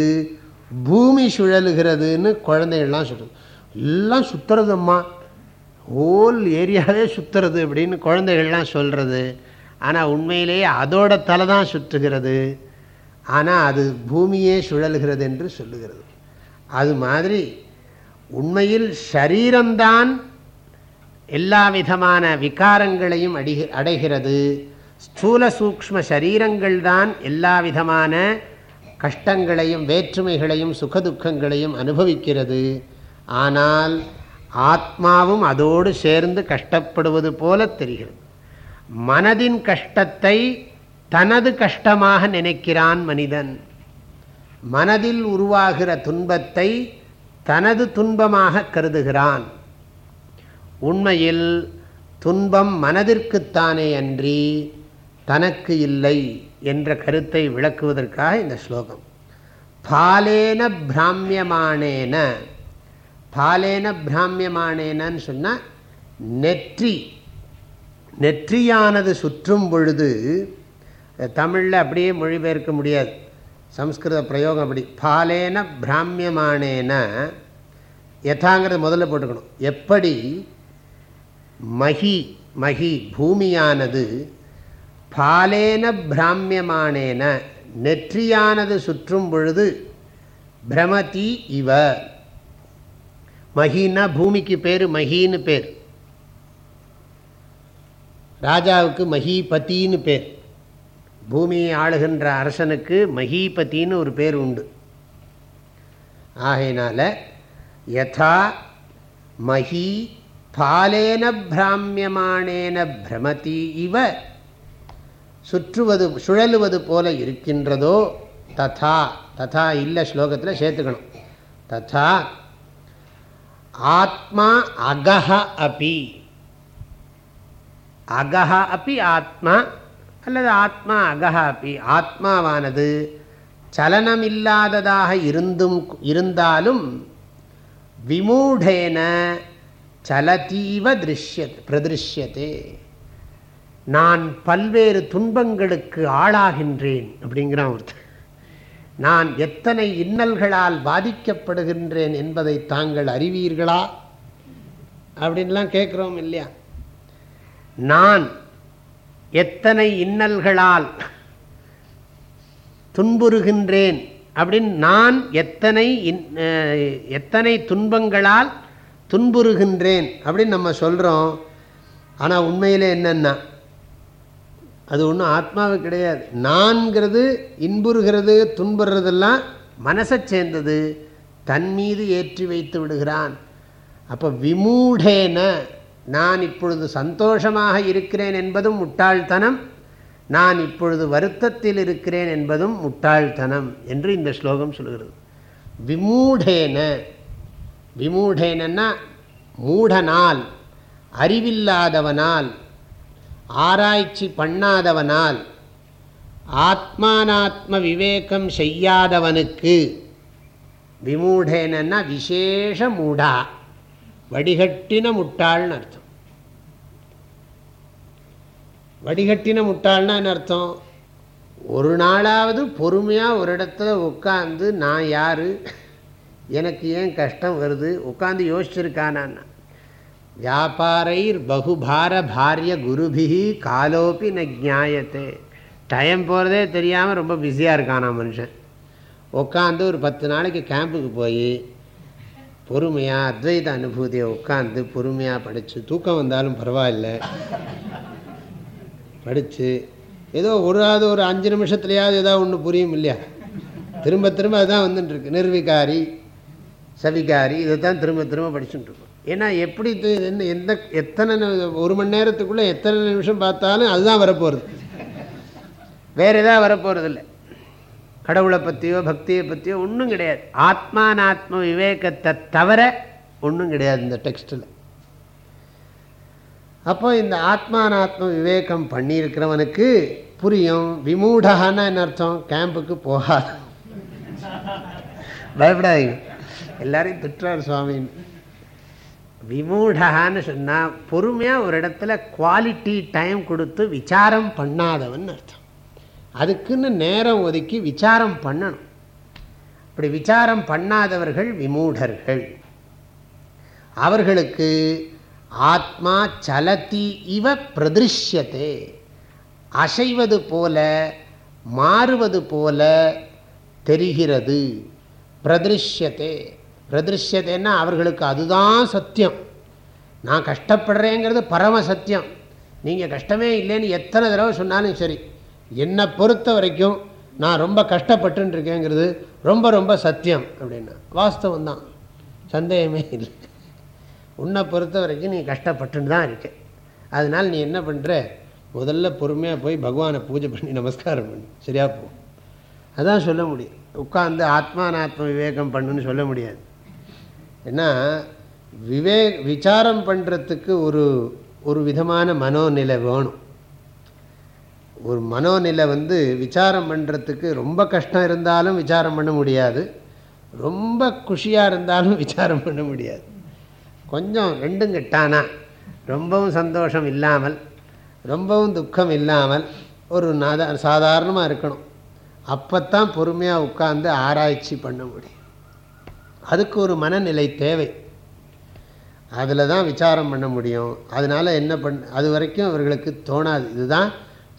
பூமி சுழலுகிறதுன்னு குழந்தைகள்லாம் சொல்கிறது எல்லாம் சுற்றுறதும்மா ஹோல் ஏரியாவே சுற்றுறது அப்படின்னு குழந்தைகள்லாம் சொல்கிறது ஆனால் உண்மையிலேயே அதோட தலை தான் சுற்றுகிறது. ஆனால் அது பூமியே சுழல்கிறது என்று சொல்லுகிறது. அது மாதிரி உண்மையில் சரீரம்தான் எல்லா விதமான விகாரங்களையும் அடி அடைகிறது. ஸ்தூல சூக்ம சரீரங்கள் தான் எல்லா விதமான கஷ்டங்களையும் வேற்றுமைகளையும் சுகதுக்கங்களையும் அனுபவிக்கிறது. ஆனால் ஆத்மாவும் அதோடு சேர்ந்து கஷ்டப்படுவது போல தெரிகிறது. மனதின் கஷ்டத்தை தனது கஷ்டமாக நினைக்கிறான் மனிதன். மனதில் உருவாகிற துன்பத்தை தனது துன்பமாக கருதுகிறான். உண்மையில் துன்பம் மனதிற்குத்தானே அன்றி தனக்கு இல்லை என்ற கருத்தை விளக்குவதற்காக இந்த ஸ்லோகம். பாலேன பிராமியமானேன. பாலேன பிராமியமானேனன்னு சொன்னால் நெற்றி. நெற்றியானது சுற்றும் பொழுது தமிழில் அப்படியே மொழிபெயர்க்க முடியாது. சம்ஸ்கிருத பிரயோகம் அப்படி. பாலேன பிராமியமானேன. யதாங்கிறத முதல்ல போட்டுக்கணும். எப்படி மகி மகி பூமியானது பாலேன பிராமியமானேன நெற்றியானது சுற்றும் பொழுது பிரமதி இவ. மகின்னா பூமிக்கு பேர் மகின்னு பேர். ராஜாவுக்கு மகிபத்தின்னு பேர். பூமியை ஆளுகின்ற அரசனுக்கு மகிபத்தின்னு ஒரு பேர் உண்டு. ஆகையினால யதா மகி பாலேன பிராமியமானேன பிரமதி இவ சுற்றுவது சுழலுவது போல இருக்கின்றதோ ததா ததா இல்லை ஸ்லோகத்தில் சேர்த்துக்கணும். ததா ஆத்மா அகஹ அப்பி அகா அப்பி ஆத்மா அல்லது ஆத்மா அகஹ அப்பி ஆத்மாவானது சலனமில்லாததாக இருந்தும் இருந்தாலும் விமூடேன சலதீவ திருஷ்ய பிரதிருஷ்யத்தே நான் பல்வேறு துன்பங்களுக்கு ஆளாகின்றேன் அப்படிங்கிறான் ஒருத்தர் நான் எத்தனை இன்னல்களால் பாதிக்கப்படுகின்றேன் என்பதை தாங்கள் அறிவீர்களா? அப்படின்லாம் கேட்குறோம் இல்லையா? நான் எத்தனை இன்னல்களால் துன்புறுகின்றேன் அப்படின்னு நான் எத்தனை எத்தனை துன்பங்களால் துன்புறுகின்றேன் அப்படின்னு நம்ம சொல்கிறோம் ஆனால் உண்மையில் என்னென்னா அது ஒன்றும் ஆத்மாவு கிடையாது. நான்கிறது இன்புறுகிறது துன்புறதெல்லாம் மனசை சேர்ந்தது தன் மீது ஏற்றி வைத்து விடுகிறான். அப்போ விமூடேன நான் இப்பொழுது சந்தோஷமாக இருக்கிறேன் என்பதும் முட்டாள்தனம். நான் இப்பொழுது வருத்தத்தில் இருக்கிறேன் என்பதும் முட்டாள்தனம் என்று இந்த ஸ்லோகம் சொல்கிறது. விமூடேன. விமூடேனன்னா மூடனால் அறிவில்லாதவனால் ஆராய்ச்சி பண்ணாதவனால் ஆத்மானாத்ம விவேகம் செய்யாதவனுக்கு. விமூடேனா விசேஷ மூடா. வடிகட்டின முட்டாள்னு அர்த்தம். வடிகட்டின முட்டாள்னா என்ன அர்த்தம்? ஒரு நாளாவது பொறுமையாக ஒரு இடத்துல உட்காந்து நான் யார்? எனக்கு ஏன் கஷ்டம் வருது? உட்காந்து யோசிச்சிருக்கானான் வியாபாரைர் பகுபார பாரிய குருபிகி காலோப்பி ந ஜாயத்தே டைம் போகிறதே தெரியாமல் ரொம்ப பிஸியாக இருக்கானா மனுஷன். உட்காந்து ஒரு பத்து நாளைக்கு கேம்புக்கு போய் பொறுமையாக அத்வைத அனுபூதியை உட்காந்து பொறுமையாக படித்து தூக்கம் வந்தாலும் பரவாயில்ல. படித்து ஏதோ ஒருவாவது ஒரு அஞ்சு நிமிஷத்துலையாவது ஏதாவது ஒன்று புரியும் இல்லையா? திரும்ப திரும்ப அதுதான் வந்துட்டுருக்கு. நிர்விகாரி சவிகாரி இதை தான் திரும்ப திரும்ப படிச்சுட்டுருக்கோம். ஏன்னா எப்படி என்ன எந்த எத்தனை ஒரு மணி நேரத்துக்குள்ளே எத்தனை நிமிஷம் பார்த்தாலும் அதுதான் வரப்போகிறது வேறு எதாவது வரப்போகிறது இல்லை கடவுளை பற்றியோ பக்தியை பற்றியோ ஒன்றும் கிடையாது. ஆத்மானாத்ம விவேகத்தை தவிர ஒன்றும் கிடையாது இந்த டெக்ஸ்டில். அப்போ இந்த ஆத்மானாத்ம விவேகம் பண்ணியிருக்கிறவனுக்கு புரியும். விமூடகான்னா என்ன அர்த்தம்? கேம்புக்கு போகாது. பயப்படாதீங்க. எல்லாரையும் திட்டுறார் சுவாமின்னு விமூடகான்னு சொன்னால் பொறுமையாக ஒரு இடத்துல குவாலிட்டி டைம் கொடுத்து விசாரம் பண்ணாதவன் அர்த்தம். அதுக்குன்னு நேரம் ஒதுக்கி விசாரம் பண்ணணும். அப்படி விசாரம் பண்ணாதவர்கள் விமூடர்கள். அவர்களுக்கு ஆத்மா சலத்தி இவ பிரதிருஷ்யத்தே அசைவது போல மாறுவது போல தெரிகிறது. பிரதிருஷ்யத்தே பிரதிருஷ்யத்தைன்னா அவர்களுக்கு அதுதான் சத்தியம். நான் கஷ்டப்படுறேங்கிறது பரம சத்தியம். நீங்கள் கஷ்டமே இல்லைன்னு எத்தனை தடவை சொன்னாலும் சரி. என்னை பொறுத்த வரைக்கும் நான் ரொம்ப கஷ்டப்பட்டுருக்கேங்கிறது ரொம்ப ரொம்ப சத்தியம் அப்படின்னா. வாஸ்தவம் தான் சந்தேகமே இல்லை. உன்னை பொறுத்த வரைக்கும் நீ கஷ்டப்பட்டுன்னு தான் இருக்க. அதனால் நீ என்ன பண்ணுற முதல்ல பொறுமையாக போய் பகவானை பூஜை பண்ணி நமஸ்காரம் பண்ணி. சரியா போ. அதான் சொல்ல முடியும். உட்காந்து ஆத்மானாத்ம விவேகம் பண்ணுன்னு சொல்ல முடியாது. ஏன்னா விவே விசாரம் பண்ணுறதுக்கு ஒரு ஒரு விதமான மனோநிலை வேணும். ஒரு மனோநிலை வந்து விசாரம் பண்ணுறதுக்கு ரொம்ப கஷ்டம் இருந்தாலும் விசாரம் பண்ண முடியாது. ரொம்ப குஷியாக இருந்தாலும் விசாரம் பண்ண முடியாது. கொஞ்சம் ரெண்டும் கெட்டானா ரொம்பவும் சந்தோஷம் இல்லாமல் ரொம்பவும் துக்கம் இல்லாமல் ஒரு நாதா சாதாரணமாக இருக்கணும். அப்போத்தான் பொறுமையாக உட்காந்து ஆராய்ச்சி பண்ண முடியும். அதுக்கு ஒரு மனநிலை தேவை. அதில் தான் விசாரம் பண்ண முடியும். அதனால் என்ன பண் அது வரைக்கும் அவர்களுக்கு தோணாது. இதுதான்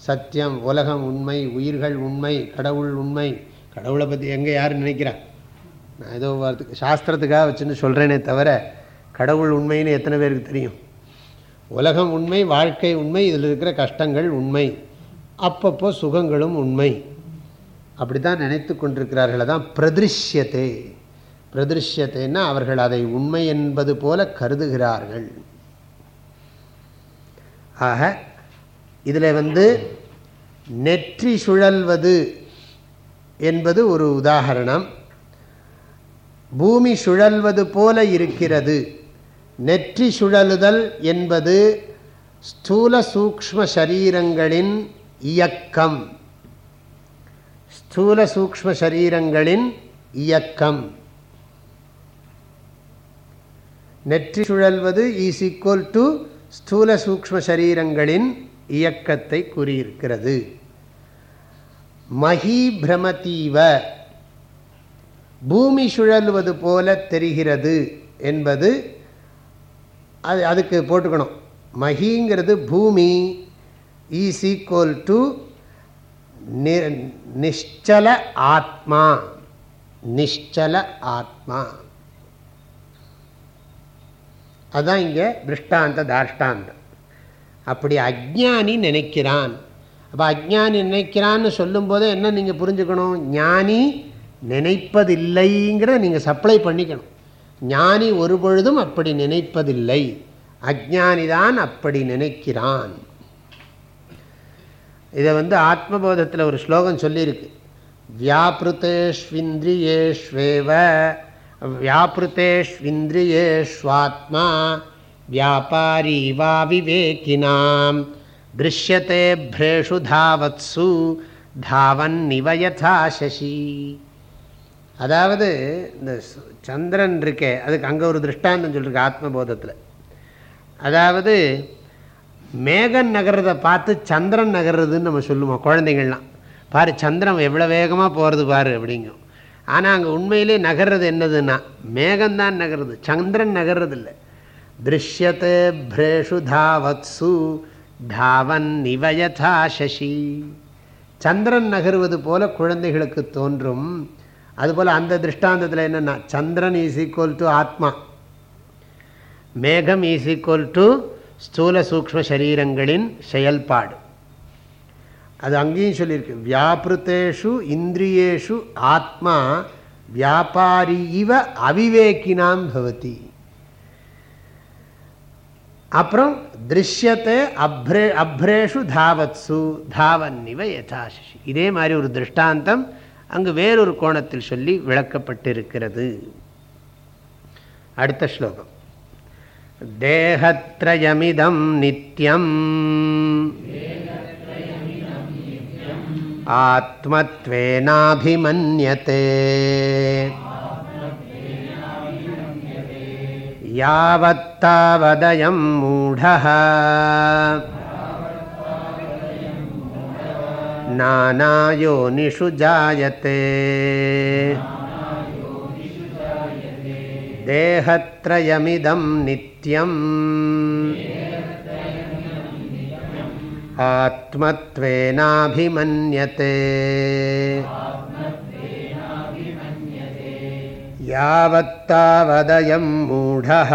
சத்தியம் உலகம் உண்மை உயிர்கள் உண்மை கடவுள் உண்மை. கடவுளை பற்றி எங்கே யார் நினைக்கிறா? நான் ஏதோ சாஸ்திரத்துக்காக வச்சுன்னு சொல்கிறேனே தவிர கடவுள் உண்மைன்னு எத்தனை பேருக்கு தெரியும்? உலகம் உண்மை வாழ்க்கை உண்மை இதில் இருக்கிற கஷ்டங்கள் உண்மை. அப்பப்போ சுகங்களும் உண்மை. அப்படி தான் நினைத்து கொண்டிருக்கிறார்கள் தான் பிரதிருஷ்யத்தை. பிரதிருஷ்யத்தைன்னா அவர்கள் அதை உண்மை என்பது போல கருதுகிறார்கள். ஆக இதில் வந்து நெற்றி சுழல்வது என்பது ஒரு உதாகரணம் பூமி சுழல்வது போல இருக்கிறது. நெற்றி சுழலுதல் என்பது ஸ்தூல சூக்ம சரீரங்களின் இயக்கம். ஸ்தூல சூக்ம சரீரங்களின் இயக்கம். நெற்றி சுழல்வது ஈஸ் ஈக்குவல் டு ஸ்தூல சூக்ம சரீரங்களின் இயக்கத்தை கூறியிருக்கிறது. மகி பிரமதீவ. பூமி சுழல்வது போல தெரிகிறது என்பது அது அதுக்கு போட்டுக்கணும். மகிங்கிறது பூமி ஈஸ் ஈக்குவல் டு நிஷ்சல ஆத்மா. நிச்சல ஆத்மா. அதுதான் இங்கே திருஷ்டாந்த தாஷ்டாந்தம் அப்படி அக்ஞானி நினைக்கிறான். அப்போ அஜ்ஞானி நினைக்கிறான்னு சொல்லும்போது என்ன நீங்கள் புரிஞ்சுக்கணும்? ஞானி நினைப்பதில்லைங்கிறத நீங்கள் சப்ளை பண்ணிக்கணும். ஞானி ஒரு பொழுதும் அப்படி நினைப்பதில்லை. அஜானிதான் அப்படி நினைக்கிறான். இதை வந்து ஆத்மபோதத்தில் ஒரு ஸ்லோகம் சொல்லியிருக்கு. வியாபிருத்தேஷ்விந்திரியேஷ்வேவ வியாபிருத்தேஷ்விந்திரியேஷ்வாத்மா வியாபாரி வா விவேகினாம் திருஷ்யத்தே பிரேஷு தாவத்சு தாவன் நிவயதா சசி அதாவது இந்த சந்திரன் இருக்கே அதுக்கு அங்கே ஒரு திருஷ்டாந்தம் சொல்லியிருக்கு ஆத்மபோதத்தில். அதாவது மேகன் நகர்றதை பார்த்து சந்திரன் நகர்றதுன்னு நம்ம சொல்லுவோம் குழந்தைங்கள்லாம் பாரு சந்திரன் எவ்வளோ வேகமாக போகிறது பாரு அப்படிங்கும். ஆனால் அங்கே உண்மையிலே நகர்றது என்னதுன்னா மேகந்தான் நகருது சந்திரன் நகர்றது இல்லை திருஷ்யத்தை பிரேஷு தாவத்சு தாவன் நிவயதா சசி சந்திரன் நகர்வது போல குழந்தைகளுக்கு தோன்றும். அதுபோல் அந்த திருஷ்டாந்தத்தில் என்னென்னா சந்திரன் இஸ் ஈக்குவல் டு ஆத்மா. மேகம் இஸ் ஈக்குவல் டு ஸ்தூல சூக்ம சரீரங்களின் செயல்பாடு. அது அங்கேயும் சொல்லியிருக்கு. வியாபிருத்தேஷு இந்திரியேஷு ஆத்மா வியாபாரி இவ அவிவேக்கினாம் பவதி. அப்புறம் திருஷ்யத்தை அப்ரே அப்ரேஷு தாவத்சு தாவன்னிவ யதாசி இதே மாதிரி ஒரு திருஷ்டாந்தம் அங்கு வேறொரு கோணத்தில் சொல்லி விளக்கப்பட்டிருக்கிறது. அடுத்த ஸ்லோகம். தேகத்ரயமிதம் நித்யம். ஆத்மத்வேனாபிமன்யதே. यावत्तावदयं मूढः नानायोनिषु जायते देहत्रयमिदं नित्यम् आत्मत्वेनाभिमन्यते यावत्तावदयं मूढः।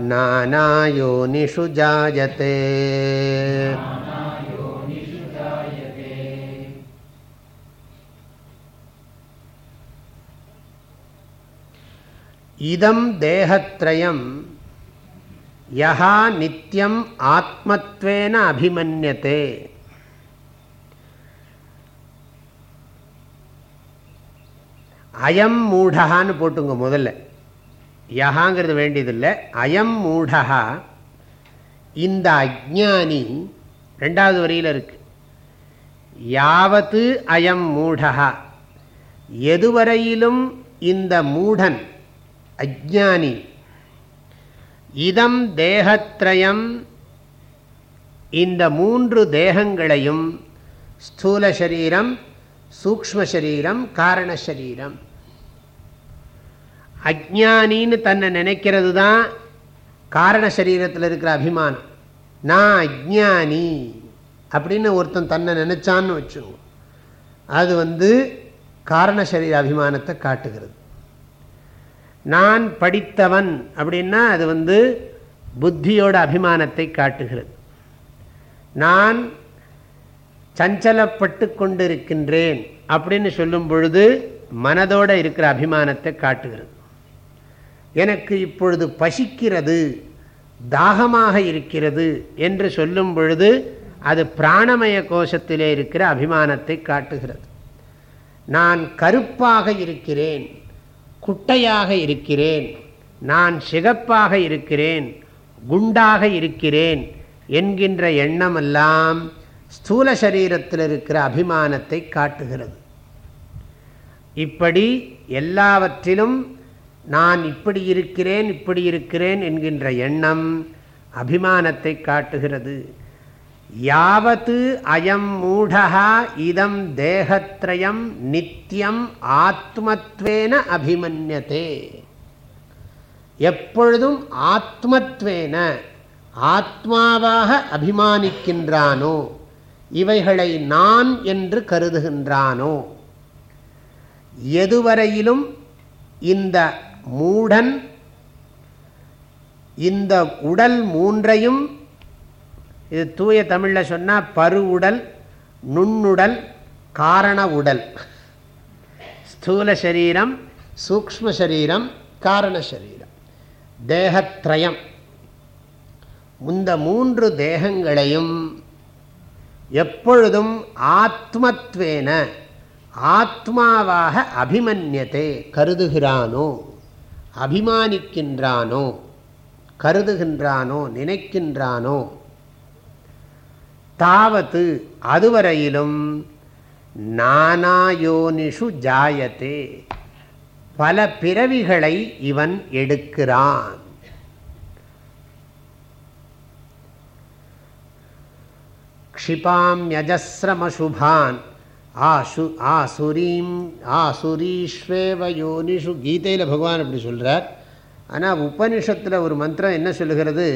नानायोनिषु जायते। इदं देहत्रयं यः नित्यम् आत्मत्वेन अभिमन्यते। அயம் மூடகான்னு போட்டுங்க முதல்ல. யகாங்கிறது வேண்டியதில்லை. அயம் மூடகா இந்த அஜானி ரெண்டாவது வரியில் இருக்கு. யாவத்து அயம் மூடகா எதுவரையிலும் இந்த மூடன் அஜானி இதம் தேகத்ரயம் இந்த மூன்று தேகங்களையும் ஸ்தூல சரீரம் சூக்ம சரீரம் காரண சரீரம். அஜானின்னு தன்னை நினைக்கிறது தான் காரண சரீரத்தில் இருக்கிற அபிமானம். நான் அஜானி அப்படின்னு ஒருத்தன் தன்னை நினைச்சான்னு வச்சுக்கோங்க அது வந்து காரண சரீர அபிமானத்தை காட்டுகிறது. நான் படித்தவன் அப்படின்னா அது வந்து புத்தியோட அபிமானத்தை காட்டுகிறது. நான் சஞ்சலப்பட்டு கொண்டிருக்கின்றேன் அப்படின்னு சொல்லும் பொழுது மனதோடு இருக்கிற அபிமானத்தை காட்டுகிறது. எனக்கு இப்பொழுது பசிக்கிறது தாகமாக இருக்கிறது என்று சொல்லும் பொழுது அது பிராணமய கோஷத்திலே இருக்கிற அபிமானத்தை காட்டுகிறது. நான் கருப்பாக இருக்கிறேன் குட்டையாக இருக்கிறேன் நான் சிகப்பாக இருக்கிறேன் குண்டாக இருக்கிறேன் என்கின்ற எண்ணமெல்லாம் ஸ்தூல சரீரத்தில் இருக்கிற அபிமானத்தை காட்டுகிறது. இப்படி எல்லாவற்றிலும் நான் இப்படி இருக்கிறேன் இப்படி இருக்கிறேன் என்கின்ற எண்ணம் அபிமானத்தை காட்டுகிறது. யாவத்து அயம் மூடகா இதம் தேகத்ரயம் நித்தியம் ஆத்மத்வேன அபிமன்யத்தே எப்பொழுதும் ஆத்மத்வேன ஆத்மாவாக அபிமானிக்கின்றானோ இவைகளை நான் என்று கருதுகின்றானோ? எதுவரையிலும் இந்த மூடன் இந்த உடல் மூன்றையும் இது தூய தமிழில் சொன்னால் பரு உடல் நுண்ணுடல் காரண உடல். ஸ்தூல சரீரம் சூக்ம சரீரம் காரண சரீரம். தேகத்ரயம். இந்த மூன்று தேகங்களையும் எப்பொழுதும் ஆத்மத்வேன ஆத்மாவாக அபிமன்யத்தை கருதுகிறானோ அபிமானிக்கின்றானோ கருதுகின்றானோ நினைக்கின்றானோ தாவத்து அதுவரையிலும் நானாயோனிஷு ஜாயத்தே பல பிறவிகளை இவன் எடுக்கிறான். க்ஷிபாம்யஜஸ்ரமசுபான் ஆசு ஆசுரீம் ஆசுரீஸ்வேவ யோனிஷு. கீதையில் பகவான் அப்படி சொல்கிறார் ஆனால் உபனிஷத்தில் ஒரு மந்திரம் என்ன சொல்லுகிறது?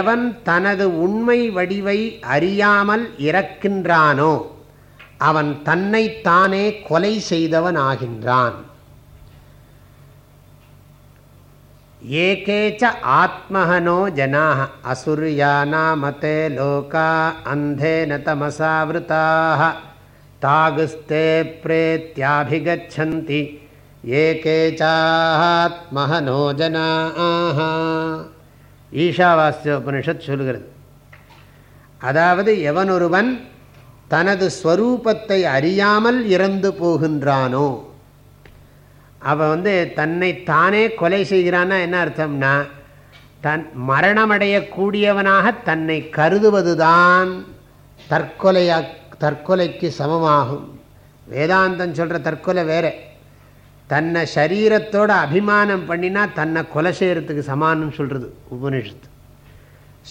எவன் தனது உண்மை வடிவை அறியாமல் இறக்கின்றானோ அவன் தன்னைத்தானே கொலை செய்தவன் ஆகின்றான். ஏகேச்ச ஆத்மஹனோ ஜனாக அசுரியானாமதே லோகா அந்தேன தமசாவிருத்தாக தாகுஸ்தே பிரேத்தியாபிகச்சந்தி ஏகேச்சாத்மஹனோ ஜனாக ஈஷாவாஸ்ய உபனிஷத் சொல்கிறது. அதாவது எவனொருவன் தனது ஸ்வரூபத்தை அறியாமல் இறந்து போகின்றானோ அவன் வந்து தன்னை தானே கொலை செய்கிறான்னா என்ன அர்த்தம்னா தன் மரணமடையக்கூடியவனாக தன்னை கருதுவதுதான் தற்கொலையா தற்கொலைக்கு சமமாகும். வேதாந்தம் சொல்கிற தற்கொலை வேறு. தன்னை சரீரத்தோட அபிமானம் பண்ணினா தன்னை கொலை செய்கிறதுக்கு சமானம் சொல்கிறது உபனிஷத்து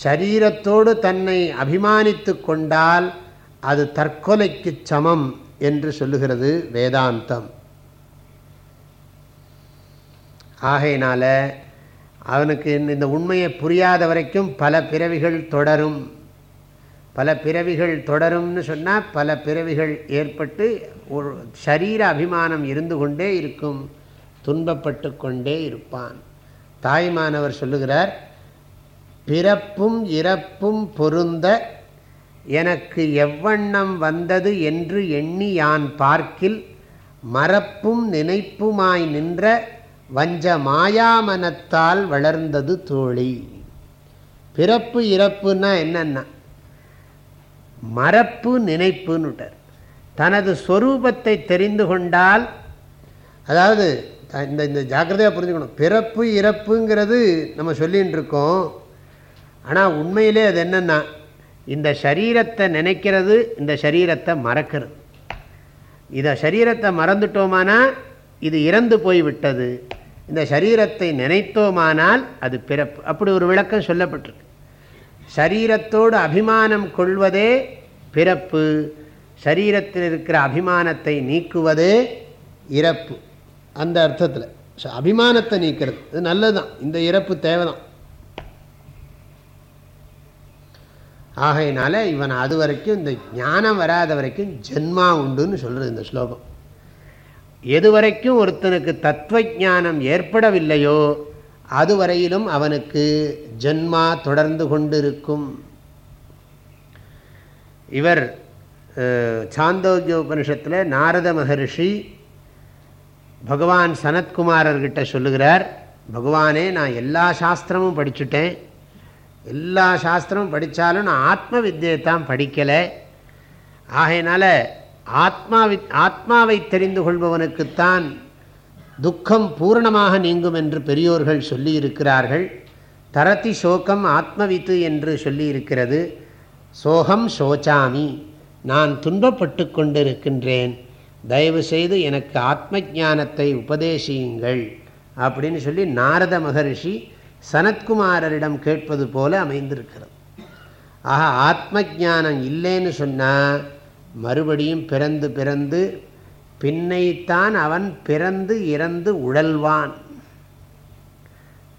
சரீரத்தோடு தன்னை அபிமானித்து கொண்டால் அது தற்கொலைக்கு சமம் என்று சொல்லுகிறது வேதாந்தம். ஆகையினால் அவனுக்கு இந்த உண்மையை புரியாத வரைக்கும் பல பிறவிகள் தொடரும். பல பிறவிகள் தொடரும்னு சொன்னால் பல பிறவிகள் ஏற்பட்டு ஒரு சரீர அபிமானம் இருந்து கொண்டே இருக்கும். துன்பப்பட்டு கொண்டே இருப்பான். தாய்மானவர் சொல்லுகிறார் பிறப்பும் இறப்பும் பொருந்த எனக்கு எவ்வண்ணம் வந்தது என்று எண்ணி யான் பார்க்கில் மறப்பும் நினைப்புமாய் நின்ற வஞ்ச மாயாமனத்தால் வளர்ந்தது தோழி. பிறப்பு இறப்புன்னா என்னன்னா மறப்பு நினைப்புன்னுட்டார். தனது ஸ்வரூபத்தை தெரிந்து கொண்டால் அதாவது இந்த இந்த ஜாக்கிரதையாக புரிஞ்சுக்கணும். பிறப்பு இறப்புங்கிறது நம்ம சொல்லின்னு இருக்கோம் ஆனால் உண்மையிலே அது என்னென்னா இந்த சரீரத்தை நினைக்கிறது இந்த சரீரத்தை மறக்கிறது. இதை சரீரத்தை மறந்துட்டோமானா இது இறந்து போய்விட்டது. இந்த சரீரத்தை நினைத்தோமானால் அது பிறப்பு. அப்படி ஒரு விளக்கம் சொல்லப்பட்டிருக்கு. சரீரத்தோடு அபிமானம் கொள்வதே பிறப்பு. சரீரத்தில் இருக்கிற அபிமானத்தை நீக்குவதே இறப்பு. அந்த அர்த்தத்தில். அபிமானத்தை நீக்கிறது. இது நல்லதுதான். இந்த இறப்பு தேவைதான். ஆகையினால இவன் அது வரைக்கும் இந்த ஞானம் வராத வரைக்கும் ஜென்மா உண்டுன்னு சொல்கிறது இந்த ஸ்லோகம். எதுவரைக்கும் ஒருத்தனுக்கு தத்துவ ஞானம் ஏற்படவில்லையோ அதுவரையிலும் அவனுக்கு ஜென்மா தொடர்ந்து கொண்டிருக்கும். இவர் சாந்தோக்கிய உபனிஷத்தில் நாரத மகர்ஷி பகவான் சனத்குமாரர்கிட்ட சொல்லுகிறார் பகவானே நான் எல்லா சாஸ்திரமும் படிச்சுட்டேன். எல்லா சாஸ்திரமும் படித்தாலும் நான் ஆத்ம வித்தியை தான் படிக்கலை. ஆகையினால ஆத்மாவி ஆத்மாவை தெரிந்து கொள்பவனுக்குத்தான் துக்கம் பூரணமாக நீங்கும் என்று பெரியோர்கள் சொல்லியிருக்கிறார்கள். தரதி சோகம் ஆத்மவித்து என்று சொல்லியிருக்கிறது. சோகம் சோச்சாமி. நான் துன்பப்பட்டு கொண்டிருக்கின்றேன். தயவு செய்து எனக்கு ஆத்ம ஜானத்தை உபதேசியுங்கள் அப்படின்னு சொல்லி நாரத மகரிஷி சனத்குமாரரிடம் கேட்பது போல அமைந்திருக்கிறது. ஆக ஆத்ம ஜானம் இல்லைன்னு சொன்னால் மறுபடியும் பிறந்து பிறந்து பின்னைத்தான் அவன் பிறந்து இறந்து உழல்வான்.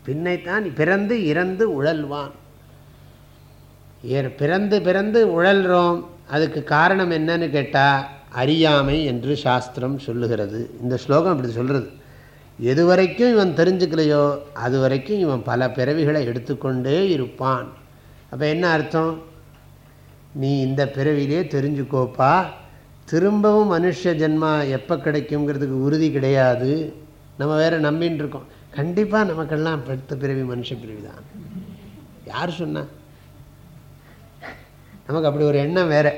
பின்னைத்தான் பிறந்து இறந்து உழல்வான். பிறந்து பிறந்து உழல்றோம். அதுக்கு காரணம் என்னன்னு கேட்டால் அறியாமை என்று சாஸ்திரம் சொல்லுகிறது. இந்த ஸ்லோகம் அப்படி சொல்கிறது எது வரைக்கும் இவன் தெரிஞ்சுக்கலையோ அது வரைக்கும் இவன் பல பிறவிகளை எடுத்துக்கொண்டே இருப்பான். அப்போ என்ன அர்த்தம்? நீ இந்த பிறவிலே தெரிஞ்சுக்கோப்பா. திரும்பவும் மனுஷ ஜென்மா எப்போ கிடைக்குங்கிறதுக்கு உறுதி கிடையாது. நம்ம வேறு நம்பின்னு இருக்கோம். கண்டிப்பாக நமக்கெல்லாம் அடுத்த பிறவி மனுஷ பிறவி தான் யார் சொன்னா? நமக்கு அப்படி ஒரு எண்ணம் வேறு.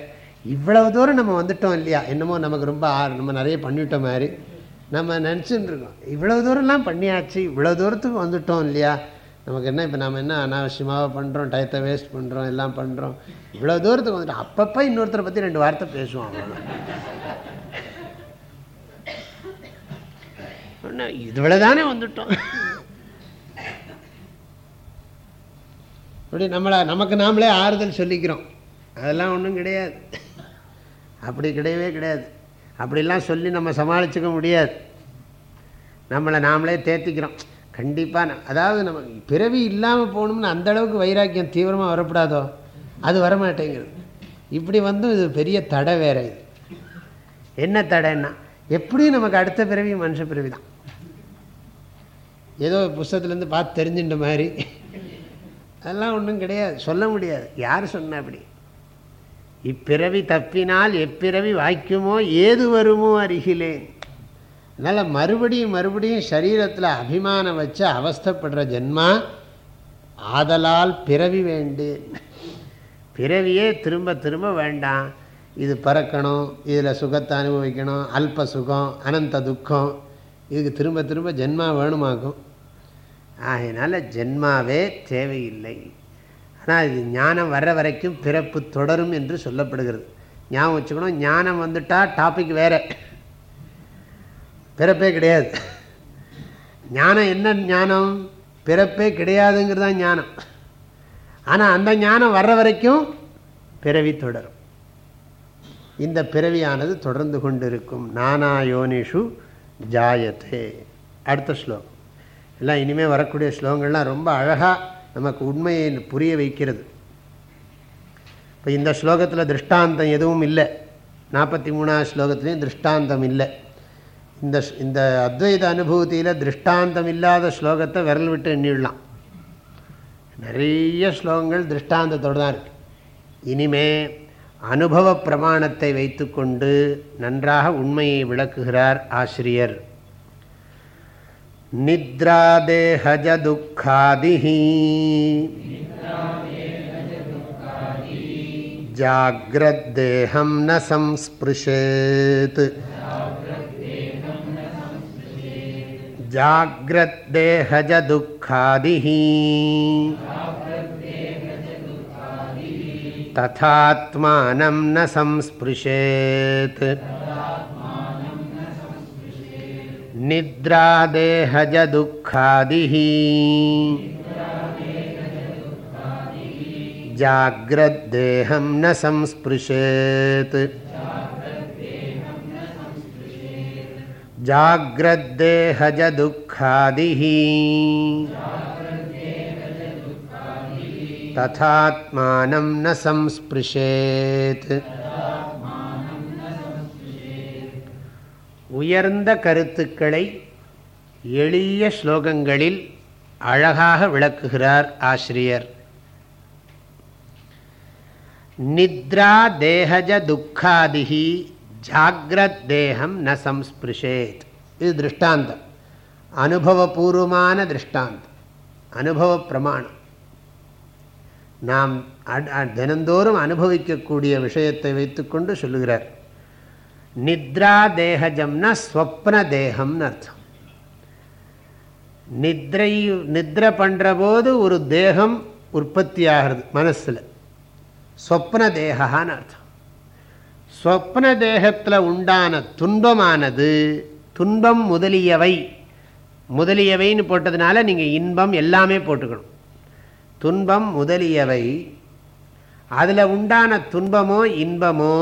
இவ்வளவு தூரம் நம்ம வந்துட்டோம் இல்லையா? என்னமோ நமக்கு ரொம்ப நம்ம நிறைய பண்ணிவிட்டோம் மாதிரி. நம்ம நினச்சின்னு இருக்கோம். இவ்வளோ தூரம்லாம் பண்ணியாச்சு இவ்வளோ தூரத்துக்கு வந்துட்டோம் இல்லையா? நமக்கு என்ன இப்போ நம்ம என்ன அனாவசியமாக பண்ணுறோம் டயத்தை வேஸ்ட் பண்ணுறோம் எல்லாம் பண்ணுறோம் இவ்வளோ தூரத்துக்கு வந்துட்டு அப்பப்போ இன்னொருத்தரை பற்றி ரெண்டு வார்த்தை பேசுவோம் அவ்வளோதான் இவ்வளோ தானே வந்துட்டோம். அப்படி நம்மளை நமக்கு நாமளே ஆறுதல் சொல்லிக்கிறோம். அதெல்லாம் ஒன்றும் கிடையாது. அப்படி கிடையவே கிடையாது. அப்படிலாம் சொல்லி நம்ம சமாளிச்சுக்க முடியாது. நம்மளை நாமளே தேர்த்திக்கிறோம் கண்டிப்பாக அதாவது நம்ம பிறவி இல்லாமல் போகணும்னு அந்தளவுக்கு வைராக்கியம் தீவிரமாக வரப்படாதோ? அது வரமாட்டேங்கிறது இப்படி வந்து இது பெரிய தடை வேற இது. என்ன தடைன்னா எப்படியும் நமக்கு அடுத்த பிறவி மனுஷ பிறவி தான். ஏதோ புஸ்தத்துலேருந்து பார்த்து தெரிஞ்சுட்ட மாதிரி. அதெல்லாம் ஒன்றும் கிடையாது. சொல்ல முடியாது. யார் சொன்ன அப்படி? இப்பிறவி தப்பினால் எப்பிறவி வாய்க்குமோ ஏது வருமோ அருகிலேன் அதனால் மறுபடியும் மறுபடியும் சரீரத்தில் அபிமானம் வச்சு அவஸ்தப்படுற ஜென்மா ஆதலால் பிறவி வேண்டு. பிறவியே திரும்ப திரும்ப வேண்டாம். இது பறக்கணும் இதில் சுகத்தை அனுபவிக்கணும் அல்ப சுகம் அனந்த துக்கம் இதுக்கு திரும்ப திரும்ப ஜென்மா வேணுமாக்கும். ஆகையினால ஜென்மாவே தேவையில்லை. ஆனால் இது ஞானம் வர்ற வரைக்கும் பிறப்பு தொடரும் என்று சொல்லப்படுகிறது. ஞாபகம் வச்சுக்கணும் ஞானம் வந்துட்டால் டாபிக் வேறு. பிறப்பே கிடையாது. ஞானம் என்ன ஞானம்? பிறப்பே கிடையாதுங்கிறது தான் ஞானம். ஆனால் அந்த ஞானம் வர்ற வரைக்கும் பிறவி தொடரும். இந்த பிறவியானது தொடர்ந்து கொண்டிருக்கும். நானா யோனிஷு ஜாயத்தே அடுத்த ஸ்லோகம். எல்லாம் இனிமேல் வரக்கூடிய ஸ்லோகங்கள்லாம் ரொம்ப அழகாக நமக்கு உண்மையை புரிய வைக்கிறது. இப்போ இந்த ஸ்லோகத்தில் திருஷ்டாந்தம் எதுவும் இல்லை. நாற்பத்தி மூணாவது ஸ்லோகத்துலேயும் திருஷ்டாந்தம் இல்லை. இந்த இந்த அத்வைத அனுபூதியில் திருஷ்டாந்தம் இல்லாத ஸ்லோகத்தை விரல் விட்டு எண்ணிடலாம். நிறைய ஸ்லோகங்கள் திருஷ்டாந்தத்தோடு தான் இனிமே அனுபவ பிரமாணத்தை வைத்துக்கொண்டு நன்றாக உண்மையை விளக்குகிறார் ஆசிரியர். நித்ரா தேகஜதுக்காதிஹி ஜாகிரத்தேகம் ந சம்ஸ்பிருஷேத். संस्पृशेत् जाग्रद्देहजदुःखादिः तथात्मानं न संस्पृशेत् निद्रादेहजदुःखादिः जाग्रद्देहं न संस्पृशेत् जाग्रद्देहजदुःखादिः तथात्मानं न संस्पृशेत् உயர்ந்த கருத்துக்களை எளிய ஸ்லோகங்களில் அழகாக விளக்குகிறார் ஆசிரியர் நித்ரா தேகஜ துக்காதிகி ஜாகிரத் தேகம் ந சம்ஸ்பிருஷேத். இது திருஷ்டாந்தம். அனுபவபூர்வமான திருஷ்டாந்தம். அனுபவ பிரமாணம் நாம் தினந்தோறும் அனுபவிக்கக்கூடிய விஷயத்தை வைத்துக்கொண்டு சொல்லுகிறார். நித்ரா தேகஜம்னா ஸ்வப்ன தேகம்னு அர்த்தம். நித்ரை நித்ரை பண்ணுற போது ஒரு தேகம் உற்பத்தி ஆகிறது மனசில். ஸ்வப்ன தேகான்னு அர்த்தம். ஸ்வப்ன தேகத்தில் உண்டான துன்பமானது துன்பம் முதலியவை. முதலியவைன்னு போட்டதுனால நீங்கள் இன்பம் எல்லாமே போட்டுக்கணும். துன்பம் முதலியவை. அதில் உண்டான துன்பமோ இன்பமோ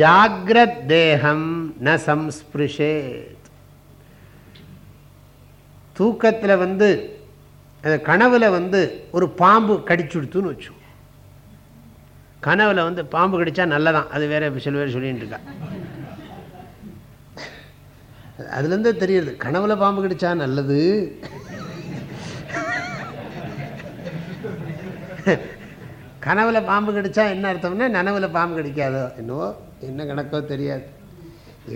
ஜாகிரத் தேகம் ந சம்ஸ்பிருஷே தூக்கத்தில் வந்து கனவில் வந்து ஒரு பாம்பு கடிச்சுடுத்துன்னு வச்சோம் கனவில் வந்து பாம்பு கடிச்சா நல்லதான். அது வேற சில பேர் சொல்லிட்டு இருக்கா. அதுலேருந்தே தெரியுது. கனவுல பாம்பு கடிச்சா நல்லது. கனவுல பாம்பு கடிச்சா என்ன அர்த்தம்னா நனவுல பாம்பு கடிக்காதோ. என்னவோ என்ன கணக்கோ தெரியாது.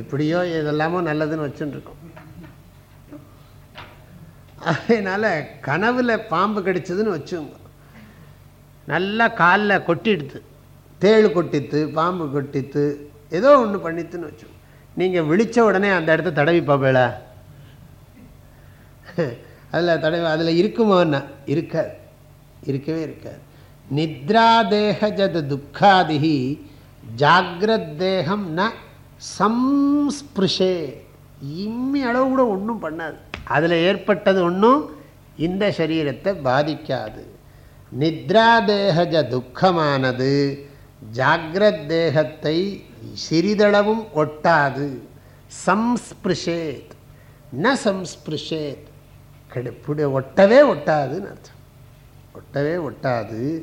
எப்படியோ இதெல்லாமோ நல்லதுன்னு வச்சுட்டுருக்கோம். அதனால் கனவில் பாம்பு கடிச்சதுன்னு வச்சுங்க. நல்லா காலில் கொட்டிடுது. தேள் கொட்டித்து பாம்பு கொட்டித்து ஏதோ ஒன்று பண்ணித்துன்னு வச்சோம் நீங்கள் விழித்த உடனே அந்த இடத்த தடவி பார்ப்பேல அதில் தடவி அதில் இருக்குமோன்னா இருக்காது. இருக்கவே இருக்காது. நித்ரா தேகஜது துக்காதிகி ஜாகிரத் தேகம் ந சம்ஸ்பிருஷே. இம்மி அளவு கூட ஒன்றும் பண்ணாது. அதில் ஏற்பட்டது ஒன்றும் இந்த சரீரத்தை பாதிக்காது. நித்ரா தேகஜ துக்கமானது ஜாகிரத் தேகத்தை சிறிதளவும் ஒட்டாது. சம்ஸ்பிருஷேத். ந சம்ஸ்பிருஷேத். கிடைப்புடைய ஒட்டவே ஒட்டாதுன்னு அர்த்தம். ஒட்டவே ஒட்டாது.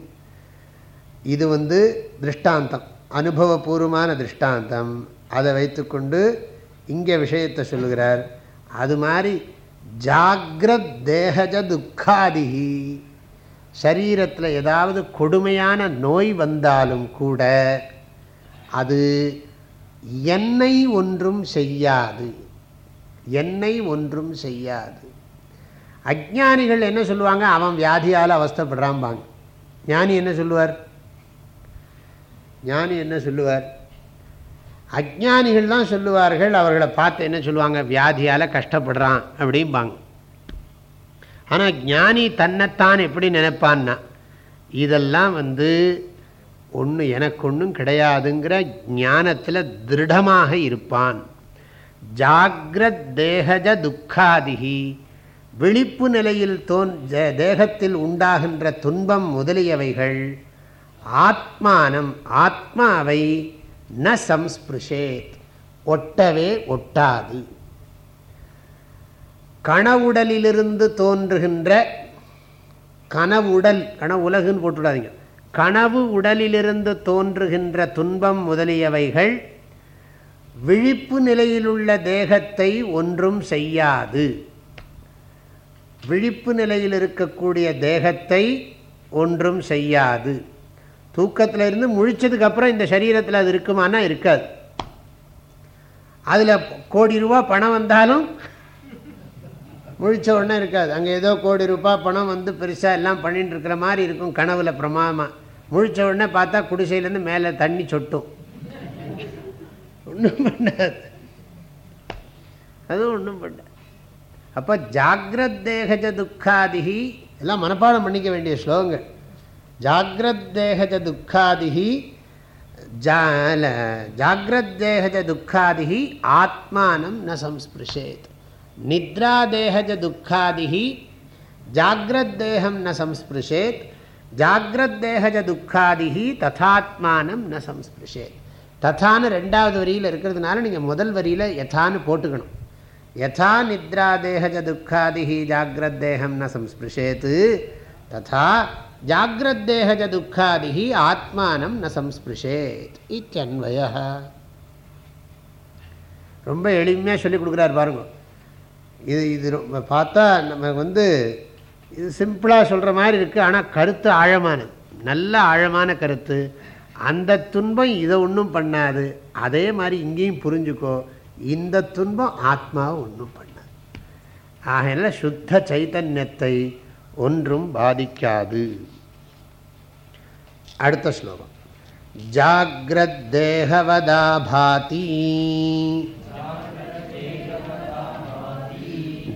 இது வந்து திருஷ்டாந்தம். அனுபவபூர்வமான திருஷ்டாந்தம். அதை வைத்துக்கொண்டு இங்கே விஷயத்தை சொல்லுகிறார். அது மாதிரி ஜாகிரத் தேகஜ துக்காதிகி சரீரத்தில் ஏதாவது கொடுமையான நோய் வந்தாலும் கூட அது என்னை ஒன்றும் செய்யாது. என்னை ஒன்றும் செய்யாது. அஜானிகள் என்ன சொல்லுவாங்க? அவன் வியாதியால் அவஸ்தப்படுறாம்பாங்க ஞானி என்ன சொல்லுவார்? ஞானி என்ன சொல்லுவார்? அஜானிகள் தான் சொல்லுவார்கள். அவர்களை பார்த்து என்ன சொல்லுவாங்க? வியாதியால் கஷ்டப்படுறான் அப்படிம்பாங்க. ஆனால் ஞானி தன்னைத்தான் எப்படி நினைப்பான்னா இதெல்லாம் வந்து ஒன்று எனக்கு ஒன்றும் கிடையாதுங்கிற ஞானத்தில் திருடமாக இருப்பான். ஜாகிரத் தேகஜ துக்காதிகி விழிப்பு நிலையில் தோன் தேகத்தில் உண்டாகின்ற துன்பம் முதலியவைகள் ஆத்மானம் ஆத்மாவை ந சம்ஸ்பிருஷேத். ஒட்டவே ஒட்டாது. கனவுடலிலிருந்து தோன்றுகின்ற கனவுடல் கனவு உலகுன்னு போட்டுவிடாதீங்க கனவு உடலிலிருந்து தோன்றுகின்ற துன்பம் முதலியவைகள் விழிப்பு நிலையிலுள்ள தேகத்தை ஒன்றும் செய்யாது. விழிப்பு நிலையில் இருக்கக்கூடிய தேகத்தை ஒன்றும் செய்யாது. தூக்கத்தில் இருந்து முழிச்சதுக்கு அப்புறம் இந்த சரீரத்தில் அது இருக்குமானா இருக்காது. அதில் கோடி ரூபா பணம் வந்தாலும் முழித்த உடனே இருக்காது. அங்கே ஏதோ கோடி ரூபாய் பணம் வந்து பெருசாக எல்லாம் பண்ணிட்டு இருக்கிற மாதிரி இருக்கும் கனவுல பிரமாதமாக முழித்த உடனே பார்த்தா குடிசையிலேருந்து மேலே தண்ணி சொட்டும். ஒன்றும் பண்ணாது. அதுவும் ஒன்றும் பண்ண. அப்போ ஜாகிரத் தேகஜ துக்காதிகி எல்லாம் மனப்பாடம் பண்ணிக்க வேண்டிய ஸ்லோகங்கள். ஜாகிரத் தேகஜ துக்காதிகி ஜாகிரத் தேகஜ துக்காதிகி ஆத்மானம் ந சம்ஸ்பிருஷேத். நித்ராதேகஜ துக்காதிகி ஜாகிரத்தேகம் ந சம்ஸ்பிருஷேத் ஜாகிரத்தேகஜ துக்காதிகி ததாத்மானம் ந சம்ஸ்பிருஷேத். ததான்னு ரெண்டாவது வரியில் இருக்கிறதுனால நீங்கள் முதல் வரியில் யதான்னு போட்டுக்கணும். யதா நித்ராதேகஜ துக்காதிகி ஜாகிரத்தேகம் ந சம்ஸ்பிருஷேத். ததா ஜாகிரத்தேகஜ துக்காதிகி ஆத்மானம் ந சம்ஸ்பிருஷேத். இத்தன்வய ரொம்ப எளிமையாக சொல்லிக் கொடுக்குறாரு பாருங்க. இது இது பார்த்தா நம்ம வந்து இது சிம்பிளாக சொல்கிற மாதிரி இருக்குது ஆனால் கருத்து ஆழமானது. நல்ல ஆழமான கருத்து. அந்த துன்பம் இதை ஒன்றும் பண்ணாது. அதே மாதிரி இங்கேயும் புரிஞ்சுக்கோ. இந்த துன்பம் ஆத்மாவை ஒன்றும் பண்ணாது. ஆகையில சுத்த சைத்தன்யத்தை ஒன்றும் பாதிக்காது. அடுத்த ஸ்லோகம். ஜாகிரத் தேகவதா பாதி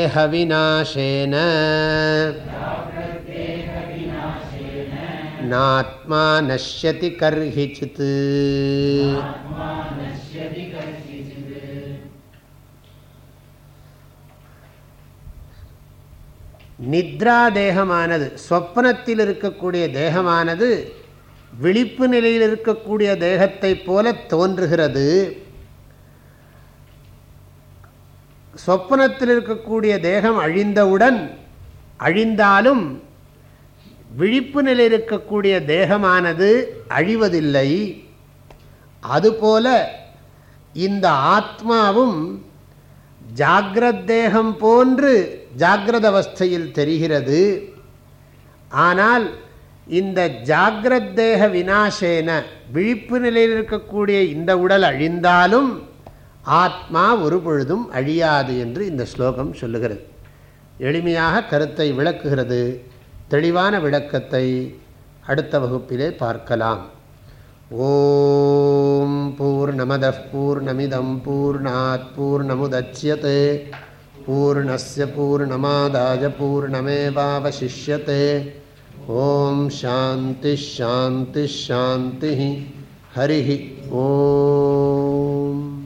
जाग्रद्देहविनाशेन नात्मा नश्यति कर्हिचित् நித்ரா தேகமானது சொப்பனத்தில் இருக்கக்கூடிய தேகமானது விழிப்பு நிலையில் இருக்கக்கூடிய தேகத்தை போல தோன்றுகிறது சொப்பனத்தில் இருக்கக்கூடிய தேகம் அழிந்தவுடன் அழிந்தாலும் விழிப்பு நிலை இருக்கக்கூடிய தேகமானது அழிவதில்லை. அதுபோல இந்த ஆத்மாவும் ஜாகிரத் தேகம் போன்று ஜாகிரத அவஸ்தையில் தெரிகிறது. ஆனால் இந்த ஜாகிரத் தேக வினாசேன விழிப்பு நிலையில் இருக்கக்கூடிய இந்த உடல் அழிந்தாலும் ஆத்மா ஒரு பொழுதும் அழியாது என்று இந்த ஸ்லோகம் சொல்லுகிறது. எளிமையாக கருத்தை விளக்குகிறது. தெளிவான விளக்கத்தை அடுத்த வகுப்பிலே பார்க்கலாம். ஓம் பூர்ணமத பூர்ணமிதம் பூர்ணாத் பூர்ணமுதட்சியते பூர்ணஸ்ய பூர்ணமாதாய பூர்ணமேவாவசிஷ்யते ஓம் சாந்தி ஷாந்தி ஷாந்தி. ஹரி ஓம்.